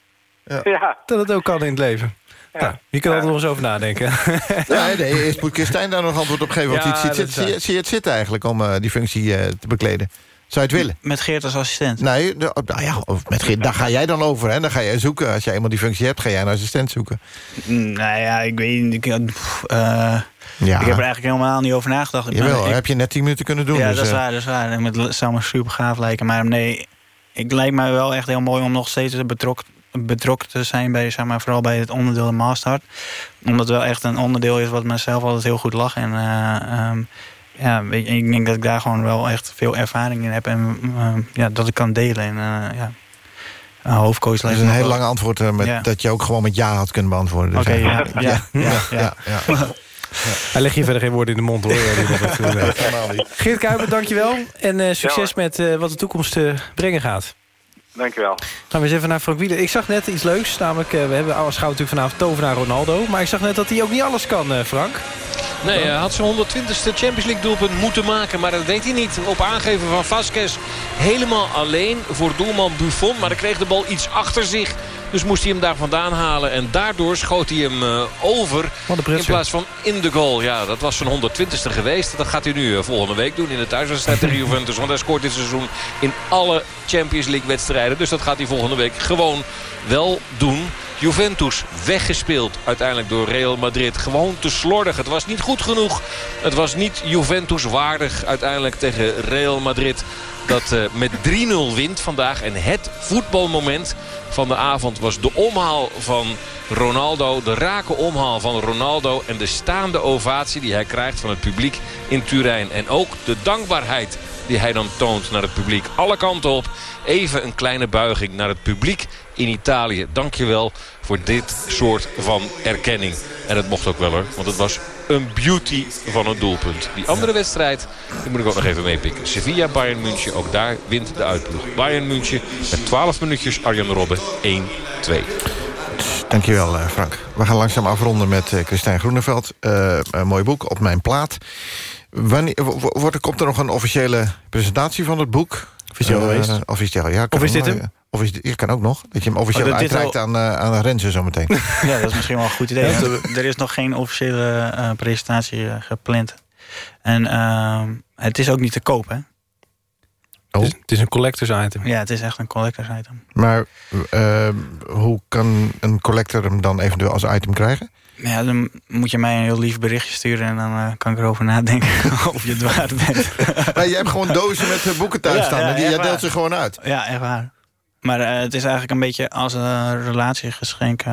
Ja. Dat het ook kan in het leven. Nou, je kan er altijd nog eens over nadenken. Ja, nee, eerst moet Christijn daar nog antwoord op geven. Want ziet, zit, zie, je, waar. zie je het zitten eigenlijk om eh, die functie eh, te bekleden? Zou je het willen? Met Geert als assistent? Nee, de- nou ja, of met, Geert, daar ga jij dan over. Hè? Dan ga jij zoeken. Als jij eenmaal die functie hebt, ga jij een assistent zoeken. Nou ja, ik weet niet. Ik, eh, Ja. ik heb er eigenlijk helemaal niet over nagedacht. Jawel, ik- heb je net 10 minuten kunnen doen. Ja, dus, dat is waar, dat is waar. Met, het zou me super gaaf lijken. Maar nee, het lijkt mij wel echt heel mooi om nog steeds betrokken betrokken te zijn bij, zeg maar, vooral bij het onderdeel de Maastart. Omdat het wel echt een onderdeel is wat mezelf altijd heel goed lag. En eh, ehm, ja, ik denk dat ik daar gewoon wel echt veel ervaring in heb. En eh, ja, dat ik kan delen. En eh, ja, hoofdcoach Dat is een nog heel wel- lang antwoord eh, met, Ja. dat je ook gewoon met ja had kunnen beantwoorden. Dus Oké, ja, ja, ja, ja. ja. Hij legt je verder geen woorden in de mond hoor. Geert Kuiper, dankjewel. En eh, succes Ja, met eh, wat de toekomst brengen gaat. Dankjewel. Gaan we eens even naar Frank Wieler. Ik zag net iets leuks. Namelijk, eh, we hebben schouw natuurlijk vanavond tovenaar Ronaldo. Maar ik zag net dat hij ook niet alles kan, eh, Frank. Nee, hij had zijn 120ste Champions League doelpunt moeten maken. Maar dat deed hij niet. Op aangeven van Vasquez helemaal alleen voor doelman Buffon. Maar dan kreeg de bal iets achter zich. Dus moest hij hem daar vandaan halen. En daardoor schoot hij hem eh, over. In plaats van in de goal. Ja, dat was zijn 120ste geweest. Dat gaat hij nu eh, volgende week doen in de thuiswedstrijd tegen Juventus. Want hij scoort dit seizoen in alle Champions League wedstrijden. Dus dat gaat hij volgende week gewoon wel doen. Juventus weggespeeld uiteindelijk door Real Madrid. Gewoon te slordig. Het was niet goed genoeg. Het was niet Juventus waardig uiteindelijk tegen Real Madrid. Dat eh, met 3-0 wint vandaag. En het voetbalmoment van de avond was de omhaal van Ronaldo. De rake omhaal van Ronaldo. En de staande ovatie die hij krijgt van het publiek in Turijn. En ook de dankbaarheid die hij dan toont naar het publiek. Alle kanten op. Even een kleine buiging naar het publiek in Italië. Dankjewel voor dit soort van erkenning. En het mocht ook wel hoor, want het was een beauty van een doelpunt. Die andere wedstrijd, die moet ik ook nog even meepikken. Sevilla, Bayern München, ook daar wint de uitploeg. Bayern München met 12 minuutjes Arjen Robben 1-2. Dankjewel, eh, Frank. We gaan langzaam afronden met eh, Christijn Groeneveld. Eh, een mooi boek, op mijn plaat. Wanneer, wordt er, komt er nog een officiële presentatie van het boek? Officieel Eh, geweest. Officieel, ja. Of is dit hem? ja. Of is, je kan ook nog. Dat je hem officieel Oh, uitreikt aan, eh aan Renze zometeen. Ja, dat is misschien wel een goed idee. want er is nog geen officiële eh, presentatie gepland. En ehm, het is ook niet te koop, hè? Oh. Het, is, het is een collectors item. Ja, het is echt een collectors item. Maar eh, hoe kan een collector hem dan eventueel als item krijgen? Ja, dan moet je mij een heel lief berichtje sturen... en dan eh, kan ik erover nadenken of je het waard bent. Maar je hebt gewoon dozen met eh, boeken thuis Ja, staan. ja, en jij deelt ze gewoon uit. Ja, echt waar. Maar eh, het is eigenlijk een beetje als een relatiegeschenk.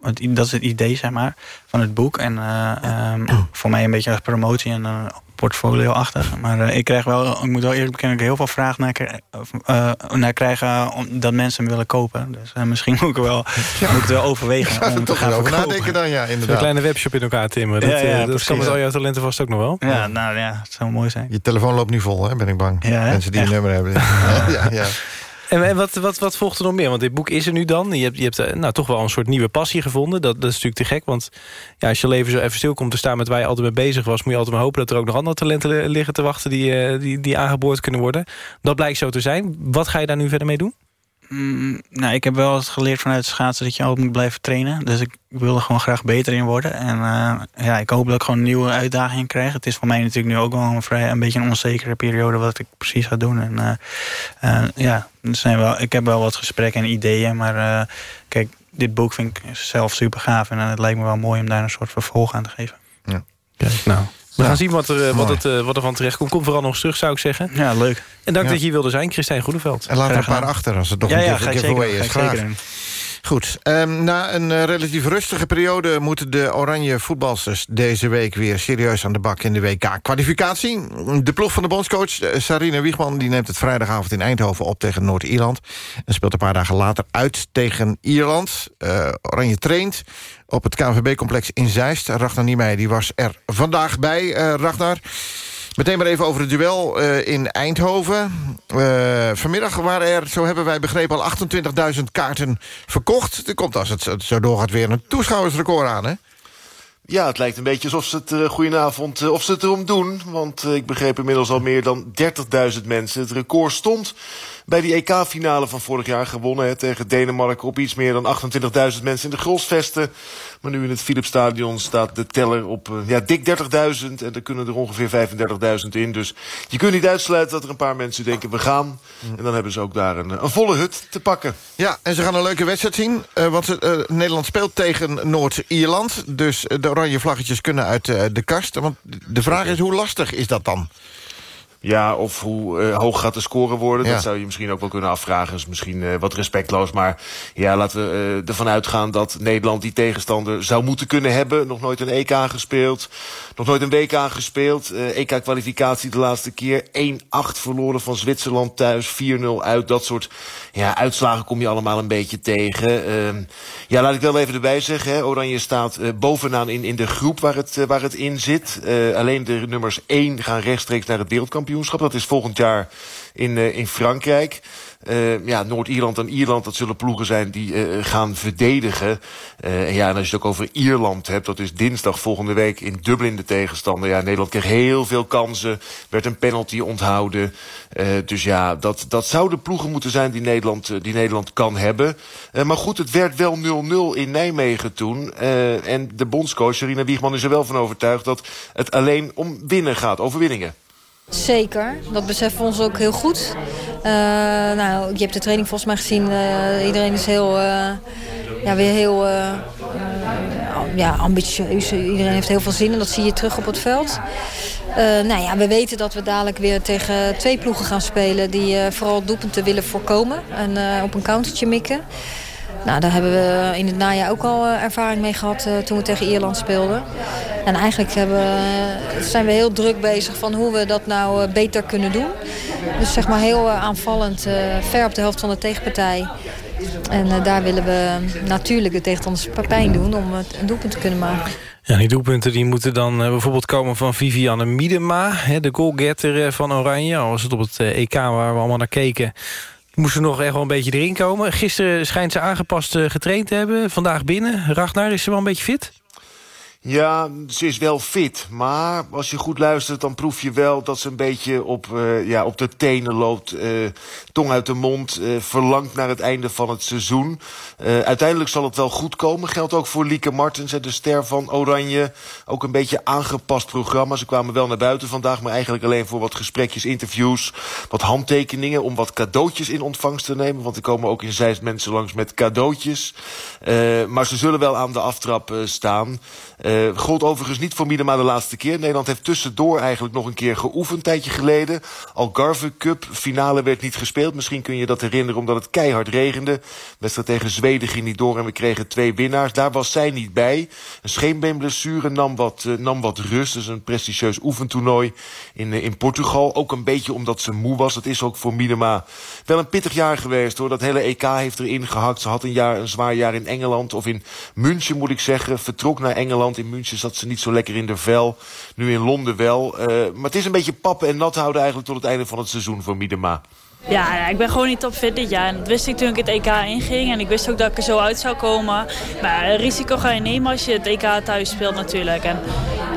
het, dat is het idee, zeg maar, van het boek. En eh, ehm, voor mij een beetje als promotie en portfolio-achtig. Maar eh, ik krijg wel, ik moet wel eerlijk bekennen... dat ik heel veel vragen naar, eh, naar krijgen... omdat mensen hem willen kopen. Dus eh, misschien moet ik, wel, moet ik het wel overwegen er om te gaan over verkopen. nadenken dan, ja, Een inderdaad. kleine webshop in elkaar timmeren. Dat, Ja, ja, dat precies. kan met al jouw talenten vast ook nog wel. Ja, nou ja, het zou mooi zijn. Je telefoon loopt nu vol, hè, ben ik bang. Ja? Mensen die een nummer hebben. ja, ja, ja. En, wat, wat, wat volgt er nog meer? Want dit boek is er nu dan. Je hebt, je hebt eh, nou, toch wel een soort nieuwe passie gevonden. Dat, dat is natuurlijk te gek. Want ja, als je leven zo even stil komt te staan met waar je altijd mee bezig was... moet je altijd maar hopen dat er ook nog andere talenten li- liggen te wachten... die, eh, die, die aangeboord kunnen worden. Dat blijkt zo te zijn. Wat ga je daar nu verder mee doen? Mm, nou, ik heb wel eens geleerd vanuit schaatsen dat je altijd moet blijven trainen. Dus ik wil er gewoon graag beter in worden. En uh, ja, ik hoop dat ik gewoon een nieuwe uitdaging krijg. Het is voor mij natuurlijk nu ook wel een, vrij, een beetje een onzekere periode wat ik precies ga doen. En uh, uh, ja, er zijn wel, ik heb wel wat gesprekken en ideeën. Maar kijk, dit boek vind ik zelf super gaaf. En het lijkt me wel mooi om daar een soort vervolg aan te geven. Ja. Kijk, nou. We gaan zien wat er, wat, het, wat er van terecht komt. Kom vooral nog eens terug, zou ik zeggen. Ja, leuk. En dank ja. dat je hier wilde zijn, Christijn Goedeveld. En laat er een paar achter als het toch ja, een ja, keer giveaway is. Graag. Goed, um, na een uh, relatief rustige periode... moeten de oranje voetbalsters deze week weer serieus aan de bak in de WK-kwalificatie. De ploeg van de bondscoach Sarine Wiegman die neemt het vrijdagavond in Eindhoven op tegen Noord-Ierland. En speelt een paar dagen later uit tegen Ierland. Uh, oranje traint op het KNVB-complex in Zeist. Ragnar Niemeyer die was er vandaag bij. Uh, Ragnar, Meteen maar even over het duel uh, in Eindhoven. Uh, vanmiddag waren er, zo hebben wij begrepen, al 28.000 kaarten verkocht. Er komt als het, zo doorgaat weer een toeschouwersrecord aan, hè? Ja, het lijkt een beetje alsof ze het uh, goedenavond, of ze het erom doen. Want ik begreep inmiddels al meer dan 30.000 mensen. Het record stond bij die EK-finale van vorig jaar gewonnen... Hè, tegen Denemarken op iets meer dan 28.000 mensen in de Grosvesten. Maar nu in het Philipsstadion staat de teller op uh, ja, dik 30.000... en er kunnen er ongeveer 35.000 in. Dus je kunt niet uitsluiten dat er een paar mensen denken... we gaan. Mm. En dan hebben ze ook daar een, een, volle hut te pakken. Ja, en ze gaan een leuke wedstrijd zien. Uh, want uh, Nederland speelt tegen Noord-Ierland. Dus de oranje vlaggetjes kunnen uit de kast. Want de vraag is, hoe lastig is dat dan? Ja, of hoe uh, hoog gaat de score worden? Ja. Dat zou je misschien ook wel kunnen afvragen. is misschien uh, wat respectloos. Maar ja, laten we uh, ervan uitgaan dat Nederland die tegenstander zou moeten kunnen hebben. Nog nooit een EK gespeeld. Nog nooit een WK gespeeld. EK-kwalificatie de laatste keer. 1-8 verloren van Zwitserland thuis. 4-0 uit. Dat soort ja, uitslagen kom je allemaal een beetje tegen. Ehm, ja, laat ik wel even erbij zeggen. Hè. Oranje staat bovenaan in, in de groep waar het, waar het in zit. alleen de nummers 1 gaan rechtstreeks naar het Dat is volgend jaar in, uh, in Frankrijk. Uh, ja, Noord-Ierland en Ierland, dat zullen ploegen zijn die uh, gaan verdedigen. Uh, ja, en als je het ook over Ierland hebt, dat is dinsdag volgende week in Dublin de tegenstander. Ja, Nederland kreeg heel veel kansen, werd een penalty onthouden. dus ja, dat, dat zouden ploegen moeten zijn die Nederland, die Nederland kan hebben. maar goed, het werd wel 0-0 in Nijmegen toen. en de bondscoach, Serena Wiegman, is er wel van overtuigd dat het alleen om winnen gaat, overwinningen. Zeker, dat beseffen we ons ook heel goed. Uh, nou, je hebt de training volgens mij gezien. Uh, iedereen is heel, uh, ja, weer heel ja, ambitieus. Iedereen heeft heel veel zin en dat zie je terug op het veld. nou ja, we weten dat we dadelijk weer tegen twee ploegen gaan spelen... die vooral doelpunten willen voorkomen en op een countertje mikken. Nou, daar hebben we in het najaar ook al ervaring mee gehad uh, toen we tegen Ierland speelden. En eigenlijk zijn we heel druk bezig van hoe we dat nou uh, beter kunnen doen. Dus zeg maar heel aanvallend, ver op de helft van de tegenpartij. En daar willen we natuurlijk de tegenstanders pijn doen om een doelpunt te kunnen maken. Ja, die doelpunten die moeten dan bijvoorbeeld komen van Vivianne Miedema. de goalgetter van Oranje. Al was het op het EK waar we allemaal naar keken moest er nog echt wel een beetje erin komen. Gisteren schijnt ze aangepast getraind te hebben. Vandaag binnen. Ragnar, is ze wel een beetje fit? Ja, ze is wel fit. Maar als je goed luistert, dan proef je wel dat ze een beetje op, uh, ja, op de tenen loopt. Uh, tong uit de mond, uh, verlangt naar het einde van het seizoen. uiteindelijk zal het wel goed komen. Geldt ook voor Lieke Martens, de ster van Oranje. Ook een beetje aangepast programma. Ze kwamen wel naar buiten vandaag, maar eigenlijk alleen voor wat gesprekjes, interviews. Wat handtekeningen om wat cadeautjes in ontvangst te nemen. Want er komen ook in Zeist mensen langs met cadeautjes. maar ze zullen wel aan de aftrap staan. Uh, gold overigens niet voor Miedema de laatste keer. Nederland heeft tussendoor eigenlijk nog een keer geoefend, een tijdje geleden. Algarve Cup, finale werd niet gespeeld. Misschien kun je dat herinneren omdat het keihard regende. Wedstrijd tegen Zweden ging niet door en we kregen twee winnaars. Daar was zij niet bij. Een scheenbeenblessure nam wat, uh, nam wat rust. Dus een prestigieus oefentoernooi in, uh, in Portugal. Ook een beetje omdat ze moe was. Het is ook voor Miedema wel een pittig jaar geweest hoor. Dat hele EK heeft erin gehakt. Ze had een, jaar, een zwaar jaar in Engeland of in München moet ik zeggen. Vertrok naar Engeland. In München zat ze niet zo lekker in de vel. Nu in Londen wel. Uh, maar het is een beetje pappen en nat houden eigenlijk tot het einde van het seizoen voor Miedema. Ja, ja, ik ben gewoon niet topfit dit jaar. En dat wist ik toen ik het EK inging. En ik wist ook dat ik er zo uit zou komen. Maar risico ga je nemen als je het EK thuis speelt natuurlijk. En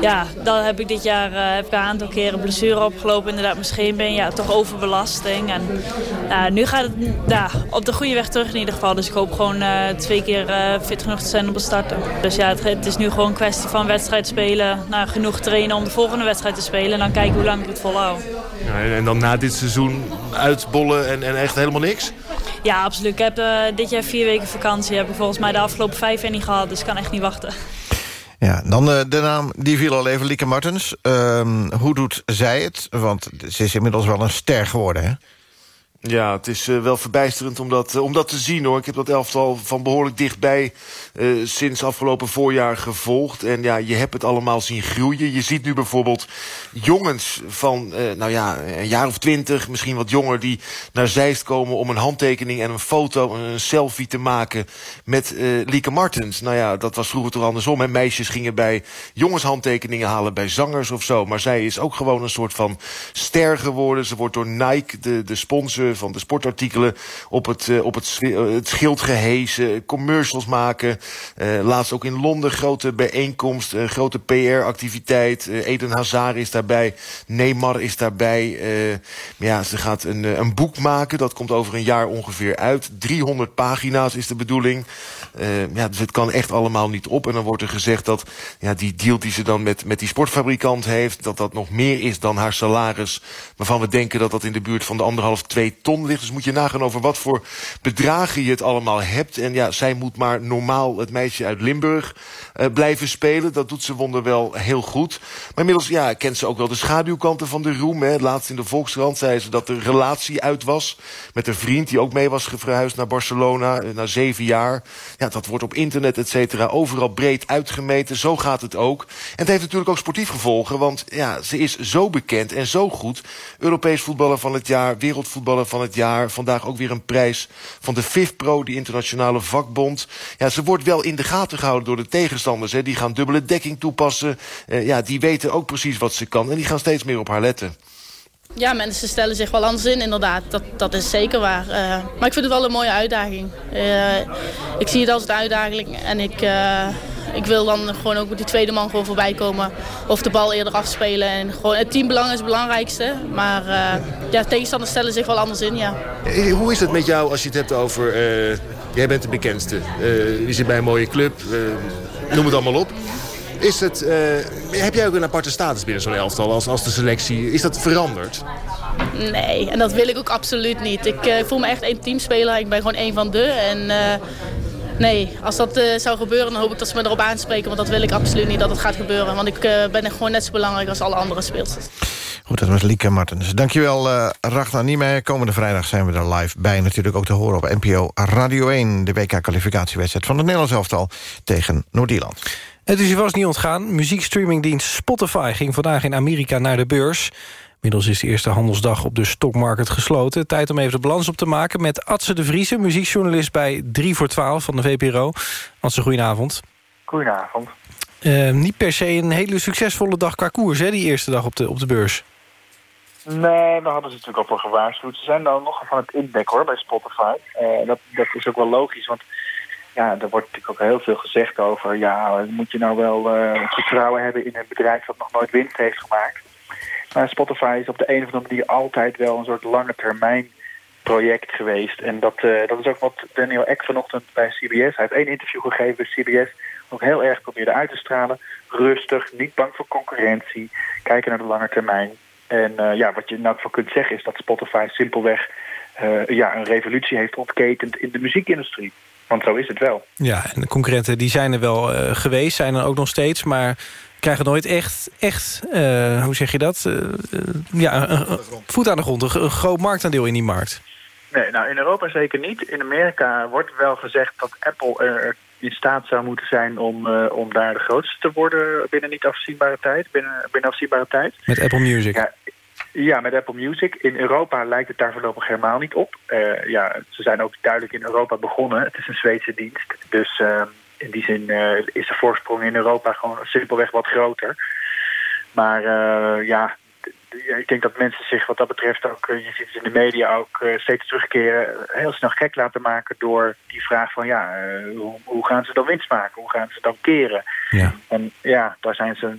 ja, dan heb ik dit jaar uh, heb ik een aantal keren blessure opgelopen. Inderdaad, mijn scheenbeen, ja, toch overbelasting. En uh, nu gaat het ja, op de goede weg terug in ieder geval. Dus ik hoop gewoon uh, twee keer fit genoeg te zijn om te starten. Dus ja, het, is nu gewoon een kwestie van wedstrijd spelen. Nou, genoeg trainen om de volgende wedstrijd te spelen. En dan kijken hoe lang ik het volhoud. Ja, en dan na dit seizoen en, en echt helemaal niks? Ja, absoluut. Ik heb dit jaar vier weken vakantie. Heb ik volgens mij de afgelopen vijf jaar niet gehad. Dus ik kan echt niet wachten. Ja, dan uh, de naam die viel al even, Lieke Martens. Uh, hoe doet zij het? Want ze is inmiddels wel een ster geworden, hè? Ja, het is uh, wel verbijsterend om dat, uh, om dat te zien hoor. Ik heb dat elftal van behoorlijk dichtbij uh, sinds afgelopen voorjaar gevolgd. En ja, je hebt het allemaal zien groeien. Je ziet nu bijvoorbeeld jongens van, nou ja, een jaar of twintig, misschien wat jonger... die naar Zeist komen om een handtekening en een foto, een selfie te maken... met Lieke Martens. Nou ja, dat was vroeger toch andersom. Hè? Meisjes gingen bij jongens handtekeningen halen bij zangers of zo. Maar zij is ook gewoon een soort van ster geworden. Ze wordt door Nike, de, de sponsor van de sportartikelen op het, uh, op het, uh, het schild gehezen, commercials maken. Uh, laatst ook in Londen grote bijeenkomst, grote PR-activiteit. Eden Hazard is daarbij, Neymar is daarbij. ja, ze gaat een, een boek maken, dat komt over een jaar ongeveer uit. 300 pagina's is de bedoeling. ja, dus het kan echt allemaal niet op. En dan wordt er gezegd dat ja, die deal die ze dan met, met die sportfabrikant heeft... dat dat nog meer is dan haar salaris... waarvan we denken dat dat in de buurt van de anderhalf, twee ton ligt. Dus moet je nagaan over wat voor bedragen je het allemaal hebt. En ja, zij moet maar normaal het meisje uit Limburg uh, blijven spelen. Dat doet ze wonderwel heel goed. Maar inmiddels ja, kent ze ook wel de schaduwkanten van de roem. Hè. Laatst in de Volkskrant zei ze dat de relatie uit was... met een vriend die ook mee was verhuisd naar Barcelona uh, na zeven jaar. Ja, dat wordt op internet, et cetera, overal breed uitgemeten. Zo gaat het ook. En het heeft natuurlijk ook sportief gevolgen. Want ja, ze is zo bekend en zo goed. Europees voetballer van het jaar, wereldvoetballer van het jaar. Vandaag ook weer een prijs van de FIFPro, die internationale vakbond. Ja, ze wordt wel in de gaten gehouden door de tegenstanders. Hè. Die gaan dubbele dekking toepassen. Uh, ja, die weten ook precies wat ze kan. En die gaan steeds meer op haar letten. Ja, mensen stellen zich wel anders in, inderdaad. Dat, dat is zeker waar. Uh, maar ik vind het wel een mooie uitdaging. Uh, ik zie het als een uitdaging en ik, uh, ik wil dan gewoon ook met die tweede man gewoon voorbij komen. Of de bal eerder afspelen. En gewoon, het teambelang is het belangrijkste. Maar ja, tegenstanders stellen zich wel anders in, ja. Hoe is het met jou als je het hebt over... jij bent de bekendste. je zit bij een mooie club. noem het allemaal op. Is het, uh, heb jij ook een aparte status binnen zo'n elftal als, als de selectie? Is dat veranderd? Nee, en dat wil ik ook absoluut niet. Ik uh, voel me echt één teamspeler. Ik ben gewoon één van de. En uh, nee, als dat zou gebeuren, dan hoop ik dat ze me erop aanspreken. Want dat wil ik absoluut niet dat het gaat gebeuren. Want ik ben gewoon net zo belangrijk als alle andere speelsters. Goed, dat was Lieke Martens. Dankjewel, uh, Ragnar Niemeyer. Komende vrijdag zijn we er live bij. Natuurlijk ook te horen op NPO Radio 1. De WK-kwalificatiewedstrijd van het Nederlands elftal tegen Noord-Ierland. Het is je vast niet ontgaan. Muziekstreamingdienst Spotify ging vandaag in Amerika naar de beurs. Middels is de eerste handelsdag op de stockmarket gesloten. Tijd om even de balans op te maken met Atze de Vriese... muziekjournalist bij 3 voor 12 van de VPRO. Atze, goedenavond. Goedenavond. Uh, niet per se een hele succesvolle dag qua koers, hè, die eerste dag op de, op de beurs. Nee, we hadden ze natuurlijk al voor gewaarschuwd. Ze zijn dan nog van het indek hoor, bij Spotify. Uh, dat, dat is ook wel logisch, want ja, er wordt natuurlijk ook heel veel gezegd over... ja, moet je nou wel uh, vertrouwen hebben in een bedrijf dat nog nooit winst heeft gemaakt. Maar Spotify is op de een of andere manier altijd wel een soort lange termijn project geweest. En dat, uh, dat is ook wat Daniel Eck vanochtend bij CBS... hij heeft één interview gegeven bij CBS... ook heel erg probeerde uit te stralen. Rustig, niet bang voor concurrentie, kijken naar de lange termijn. En uh, ja, wat je elk geval kunt zeggen is dat Spotify simpelweg... ja, een revolutie heeft ontketend in de muziekindustrie. Want zo is het wel. Ja, en de concurrenten die zijn er wel uh, geweest, zijn er ook nog steeds... maar krijgen nooit echt, echt uh, hoe zeg je dat? Uh, ja, een, voet aan de grond, een, een, groot marktaandeel in die markt. Nee, nou in Europa zeker niet. In Amerika wordt wel gezegd dat Apple er in staat zou moeten zijn... om, om daar de grootste te worden binnen niet afzienbare tijd. Binnen, binnen afzienbare tijd. Met Apple Music. Ja, ja, met Apple Music. In Europa lijkt het daar voorlopig helemaal niet op. Uh, ja, ze zijn ook duidelijk in Europa begonnen. Het is een Zweedse dienst. Dus uh, in die zin uh, is de voorsprong in Europa gewoon simpelweg wat groter. Maar ja, ik denk dat mensen zich wat dat betreft ook, je ziet het in de media ook steeds terugkeren, heel snel gek laten maken door die vraag van ja, hoe, hoe, gaan ze dan winst maken? Hoe gaan ze dan keren? Ja. En ja, daar zijn ze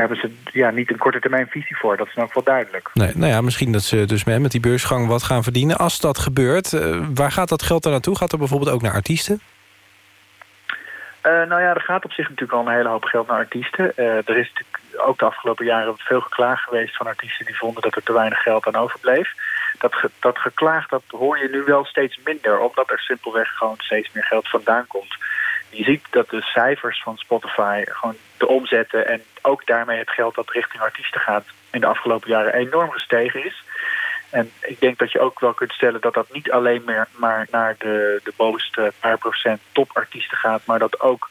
daar hebben ze ja, niet een korte termijn visie voor. Dat is nou wel duidelijk. Nee, nou ja, misschien dat ze dus met die beursgang wat gaan verdienen. Als dat gebeurt, uh, waar gaat dat geld dan naartoe? Gaat er bijvoorbeeld ook naar artiesten? Uh, nou ja, er gaat op zich natuurlijk al een hele hoop geld naar artiesten. Uh, er is natuurlijk ook de afgelopen jaren veel geklaagd geweest van artiesten die vonden dat er te weinig geld aan overbleef. Dat, ge, dat geklaag dat hoor je nu wel steeds minder, omdat er simpelweg gewoon steeds meer geld vandaan komt. Je ziet dat de cijfers van Spotify, gewoon de omzetten en ook daarmee het geld dat richting artiesten gaat, in de afgelopen jaren enorm gestegen is. En ik denk dat je ook wel kunt stellen dat dat niet alleen meer maar naar de, de bovenste paar procent topartiesten gaat, maar dat ook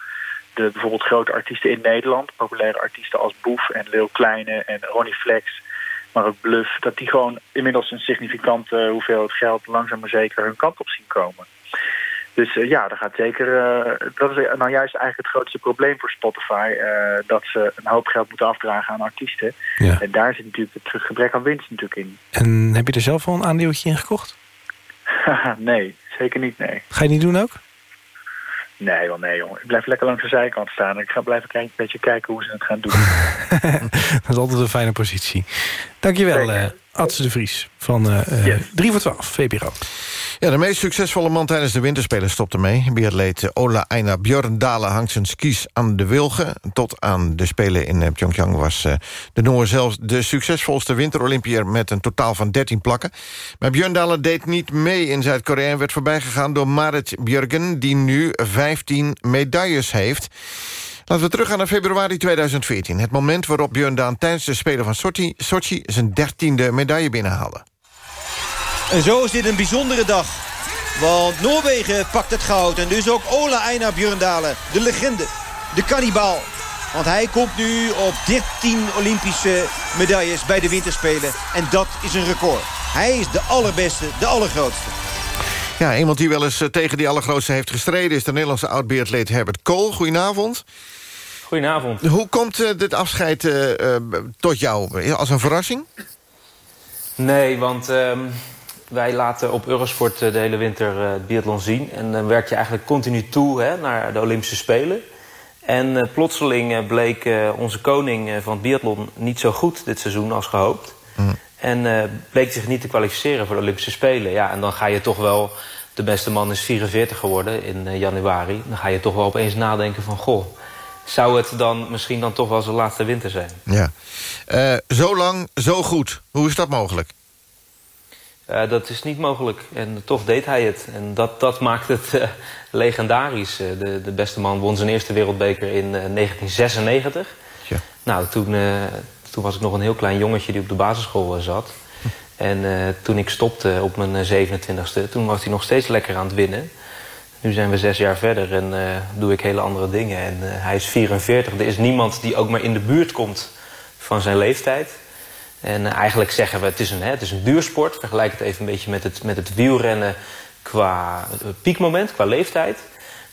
de bijvoorbeeld grote artiesten in Nederland, populaire artiesten als Boef en Lil Kleine en Ronnie Flex, maar ook Bluff, dat die gewoon inmiddels een significante hoeveelheid geld langzaam maar zeker hun kant op zien komen. Dus uh, ja, dat gaat zeker. Uh, dat is nou juist eigenlijk het grootste probleem voor Spotify. Uh, dat ze een hoop geld moeten afdragen aan artiesten. Ja. En daar zit natuurlijk het gebrek aan winst natuurlijk in. En heb je er zelf al een aandeeltje in gekocht? nee, zeker niet, nee. Ga je niet doen ook? Nee, wel nee, jongen. Ik blijf lekker langs de zijkant staan. Ik ga blijven een beetje kijken hoe ze het gaan doen. dat is altijd een fijne positie. Dankjewel, Adse de Vries van uh, yes. 3 voor 12, VPRO. Ja, de meest succesvolle man tijdens de winterspelen stopte mee. Biatleet Ola Eina Björndale hangt zijn skis aan de wilgen. Tot aan de Spelen in Pyeongchang was de Noor zelfs de succesvolste winterolympiër... met een totaal van 13 plakken. Maar Björndale deed niet mee in Zuid-Korea... en werd voorbijgegaan door Marit Björgen... die nu 15 medailles heeft. Laten we teruggaan naar februari 2014. Het moment waarop Björn tijdens de Spelen van Sochi, Sochi zijn dertiende medaille binnenhaalde. En zo is dit een bijzondere dag. Want Noorwegen pakt het goud. En dus ook Ola Einar Björndalen, de legende, de kannibaal. Want hij komt nu op 13 Olympische medailles bij de winterspelen. En dat is een record. Hij is de allerbeste, de allergrootste. Ja, iemand die wel eens tegen die allergrootste heeft gestreden... is de Nederlandse oud-biatleet Herbert Kool. Goedenavond. Goedenavond. Hoe komt uh, dit afscheid uh, uh, tot jou? Als een verrassing? Nee, want ehm, wij laten op Eurosport de hele winter het biathlon zien. En dan werk je eigenlijk continu toe hè, naar de Olympische Spelen. En plotseling bleek onze koning van het biathlon niet zo goed dit seizoen als gehoopt. Mm. En bleek zich niet te kwalificeren voor de Olympische Spelen. Ja, en dan ga je toch wel... De beste man is 44 geworden in januari. Dan ga je toch wel opeens nadenken van... goh, zou het dan misschien dan toch wel zijn laatste winter zijn. Ja. Uh, zo lang, zo goed. Hoe is dat mogelijk? Uh, dat is niet mogelijk. En toch deed hij het. En dat, dat maakt het uh, legendarisch. de, de beste man won zijn eerste wereldbeker in 1996. Ja. Nou, toen, toen was ik nog een heel klein jongetje die op de basisschool zat. En toen ik stopte op mijn 27e, toen was hij nog steeds lekker aan het winnen. Nu zijn we zes jaar verder en doe ik hele andere dingen. En hij is 44. Er is niemand die ook maar in de buurt komt van zijn leeftijd. En uh, eigenlijk zeggen we, het is, een, hè, het is een duursport. Vergelijk het even een beetje met het, met het wielrennen qua piekmoment, qua leeftijd.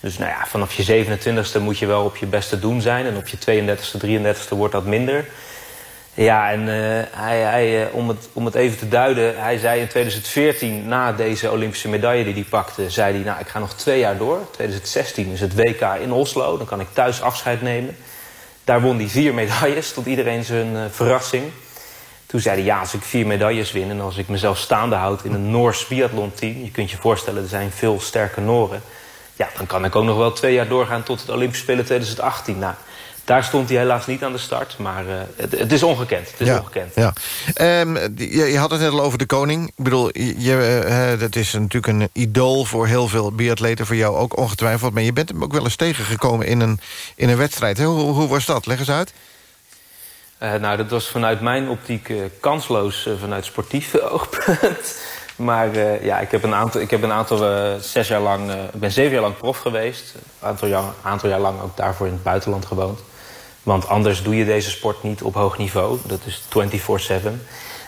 Dus nou ja, vanaf je 27ste moet je wel op je beste doen zijn. En op je 32ste, 33ste wordt dat minder. Ja, en uh, hij, hij, om, het, om het even te duiden, hij zei in 2014, na deze Olympische medaille die hij pakte, zei hij, nou ik ga nog twee jaar door. 2016 is het WK in Oslo, dan kan ik thuis afscheid nemen. Daar won hij vier medailles, tot iedereen zijn verrassing. Toen zei hij, ja, als ik vier medailles win en als ik mezelf staande houd in een Noors biathlon-team, je kunt je voorstellen, er zijn veel sterke Noren. Ja, dan kan ik ook nog wel twee jaar doorgaan tot het Olympische Spelen 2018. Nou, daar stond hij helaas niet aan de start, maar uh, het, het, is ongekend. Het is ja, ongekend. Ja. Um, je, je, had het net al over de koning. Ik bedoel, je, uh, dat is natuurlijk een idool voor heel veel biatleten. Voor jou ook ongetwijfeld. Maar je bent hem ook wel eens tegengekomen in een, in een wedstrijd. Hoe, hoe was dat? Leg eens uit. Uh, nou, dat was vanuit mijn optiek kansloos vanuit sportief oogpunt. Maar ja, ik heb een aantal, ik heb een aantal zes jaar lang, ik ben zeven jaar lang prof geweest. Een aantal jaar, aantal jaar lang ook daarvoor in het buitenland gewoond. Want anders doe je deze sport niet op hoog niveau. Dat is 24-7.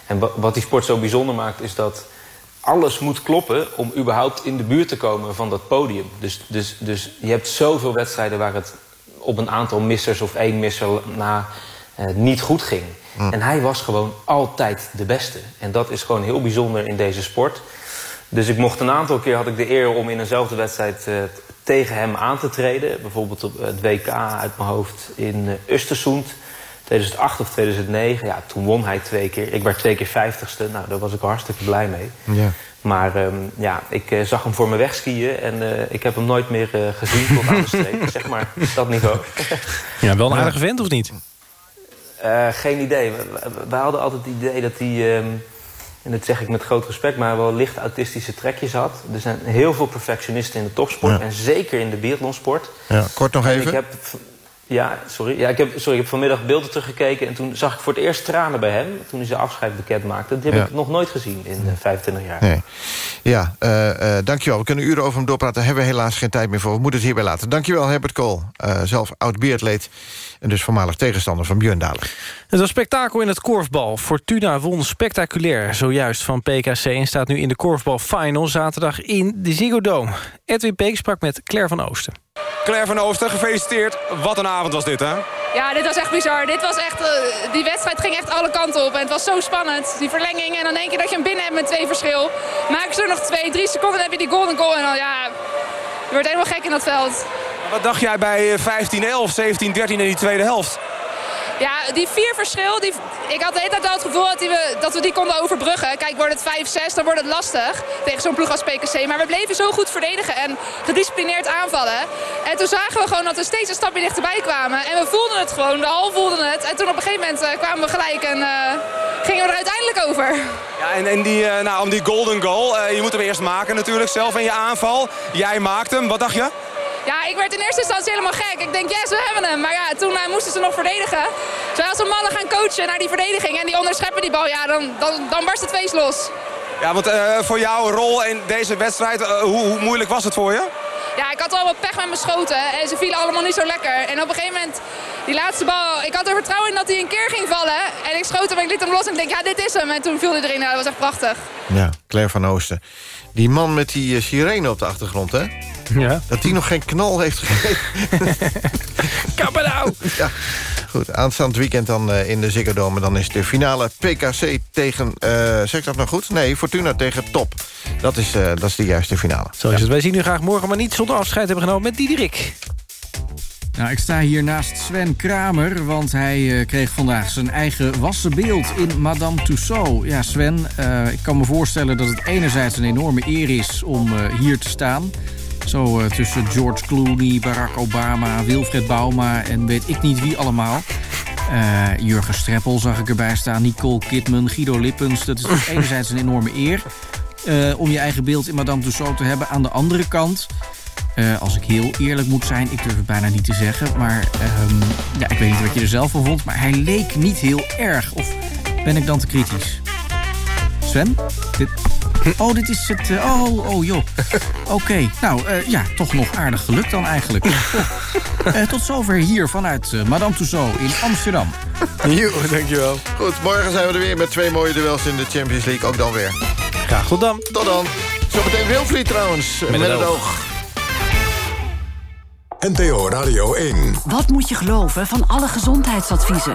En wat die sport zo bijzonder maakt is dat alles moet kloppen om überhaupt in de buurt te komen van dat podium. Dus, dus, dus je hebt zoveel wedstrijden waar het op een aantal missers of één misser na niet goed ging. Mm. En hij was gewoon altijd de beste. En dat is gewoon heel bijzonder in deze sport. Dus ik mocht een aantal keer had ik de eer om in eenzelfde wedstrijd uh, tegen hem aan te treden. Bijvoorbeeld op het WK uit mijn hoofd in uh, Östersund 2008 of 2009, ja, toen won hij twee keer. Ik werd twee keer vijftigste. Nou, daar was ik hartstikke blij mee. Ja. Maar ehm, ja, ik eh, zag hem voor me wegskiën en eh, ik heb hem nooit meer eh, gezien tot aan de streep. zeg maar, dat niveau. Ja, wel een aardige vent of niet? Eh, geen idee. We, we- we hadden altijd het idee dat hij, ehm, en dat zeg ik met groot respect... maar wel licht autistische trekjes had. Er zijn heel veel perfectionisten in de topsport... Ja. en zeker in de biathlonsport. Ja, kort nog En even. Ik heb, ja, sorry. Ja, ik, heb, sorry, ik heb vanmiddag beelden teruggekeken... en toen zag ik voor het eerst tranen bij hem... toen hij zijn afscheid bekend maakte. Die heb Ja. ik nog nooit gezien in eh, 25 jaar. Nee. Ja, eh, eh, dankjewel. We kunnen uren over hem doorpraten. Daar hebben we helaas geen tijd meer voor. We moeten het hierbij laten. Dankjewel, Herbert Kool. Eh, zelf oud-biatleet en dus voormalig tegenstander van Björn Dalen. Het was spektakel in het korfbal. Fortuna won spectaculair zojuist van PKC... en staat nu in de korfbalfinal zaterdag in de Ziggo Dome. Edwin Peek sprak met Claire van Oosten. Claire van Oosten, gefeliciteerd. Wat een avond was dit, hè? Ja, dit was echt bizar. Dit was echt, eh, die wedstrijd ging echt alle kanten op. En het was zo spannend. Die verlenging. En dan denk je dat je hem binnen hebt met twee verschil. Maken ze er nog twee, drie seconden dan heb je die golden goal. En dan ja, je wordt helemaal gek in dat veld. Wat dacht jij bij eh, 15-11, 17-13 in die tweede helft? Ja, die vier verschil. Die, ik had de hele tijd het gevoel dat, we, dat we die konden overbruggen. Kijk, wordt het 5-6, dan wordt het lastig tegen zo'n ploeg als PKC. Maar we bleven zo goed verdedigen en gedisciplineerd aanvallen. En toen zagen we gewoon dat we steeds een stapje dichterbij kwamen. En we voelden het gewoon, de hal voelden het. En toen op een gegeven moment eh, kwamen we gelijk en eh, gingen we er uiteindelijk over. Ja, en, en die, eh, nou, om die golden goal, je moet hem eerst maken natuurlijk zelf in je aanval. Jij maakt hem, wat dacht je? Ja, ik werd in eerste instantie helemaal gek. Ik denk, yes, we hebben hem. Maar ja, toen eh, moesten ze nog verdedigen. Terwijl als we mannen gaan coachen naar die verdediging en die onderscheppen die bal, ja, dan, dan, dan barst het feest los. Ja, want eh, voor jouw rol in deze wedstrijd, eh, hoe, hoe moeilijk was het voor je? Ja, ik had wel wat pech met mijn schoten en ze vielen allemaal niet zo lekker. En op een gegeven moment, die laatste bal, ik had er vertrouwen in dat hij een keer ging vallen. En ik schoot hem en ik liet hem los en ik denk, ja, dit is hem. En toen viel hij erin, ja, dat was echt prachtig. Ja, Claire van Oosten. Die man met die sirene op de achtergrond, hè? Ja. Dat die nog geen knal heeft gegeven. Kappen nou! Ja, goed. Aanstaand weekend dan eh, in de Ziggo Dome. Dan is de finale PKC tegen... eh zeg ik dat nou goed? Nee, Fortuna tegen Top. Dat is, eh, dat is de juiste finale. Zo is het. Wij zien u graag morgen, maar niet zonder afscheid hebben genomen met Diederik. Nou, ik sta hier naast Sven Kramer, want hij eh, kreeg vandaag zijn eigen wassen beeld in Madame Tussauds. Ja, Sven, eh, ik kan me voorstellen dat het enerzijds een enorme eer is om eh, hier te staan. Zo eh, tussen George Clooney, Barack Obama, Wilfred Bauma en weet ik niet wie allemaal. Eh, Jurgen Streppel zag ik erbij staan, Nicole Kidman, Guido Lippens. Dat is dus enerzijds een enorme eer eh, om je eigen beeld in Madame Tussauds te hebben. Aan de andere kant... Als ik heel eerlijk moet zijn, ik durf het bijna niet te zeggen... maar ehm, ja, ik weet niet wat je er zelf van vond... maar hij leek niet heel erg. Of ben ik dan te kritisch? Sven? Dit... Oh, dit is het... eh, oh, oh, joh. Oké, nou, eh, ja, toch nog aardig gelukt dan eigenlijk. Eh, tot zover hier vanuit Madame Tussauds in Amsterdam. Jo, dankjewel. Goed, morgen zijn we er weer met twee mooie duels in de Champions League. Ook dan weer. Graag tot dan. Tot dan. Zometeen Wilfried trouwens. Met, het het oog. NPO Radio 1. Wat moet je geloven van alle gezondheidsadviezen?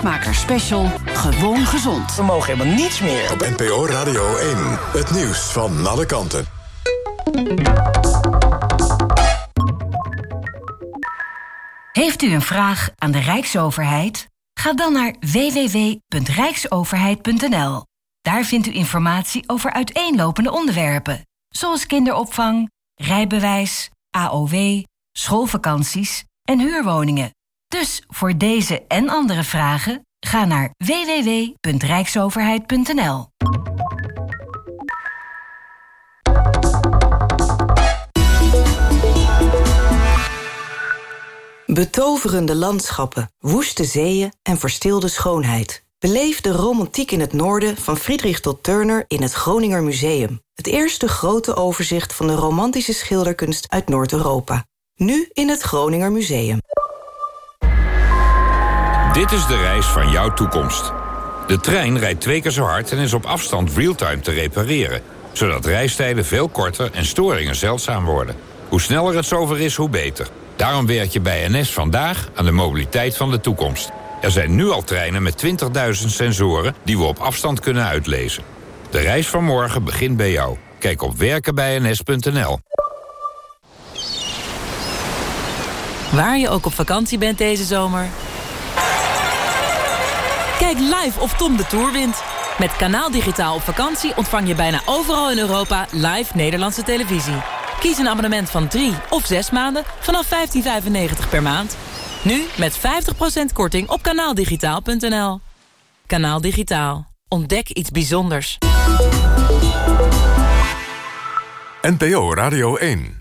Spraakmakers Special. Gewoon gezond. We mogen helemaal niets meer. Op NPO Radio 1. Het nieuws van alle kanten. Heeft u een vraag aan de Rijksoverheid? Ga dan naar www.rijksoverheid.nl. Daar vindt u informatie over uiteenlopende onderwerpen, zoals kinderopvang, rijbewijs, AOW, schoolvakanties en huurwoningen. Dus voor deze en andere vragen ga naar www.rijksoverheid.nl. Betoverende landschappen, woeste zeeën en verstilde schoonheid. Beleef de romantiek in het noorden van Friedrich tot Turner in het Groninger Museum. Het eerste grote overzicht van de romantische schilderkunst uit Noord-Europa. Nu in het Groninger Museum. Dit is de reis van jouw toekomst. De trein rijdt twee keer zo hard en is op afstand realtime te repareren... zodat reistijden veel korter en storingen zeldzaam worden. Hoe sneller het zover is, hoe beter. Daarom werk je bij NS vandaag aan de mobiliteit van de toekomst. Er zijn nu al treinen met 20.000 sensoren die we op afstand kunnen uitlezen. De reis van morgen begint bij jou. Kijk op werkenbijns.nl. Waar je ook op vakantie bent deze zomer... Live of Tom de Tour wint. Met Kanaal Digitaal op vakantie ontvang je bijna overal in Europa... live Nederlandse televisie. Kies een abonnement van 3 of 6 maanden vanaf 15,95 per maand. Nu met 50% korting op kanaaldigitaal.nl. Kanaal Digitaal. Ontdek iets bijzonders. NPO Radio 1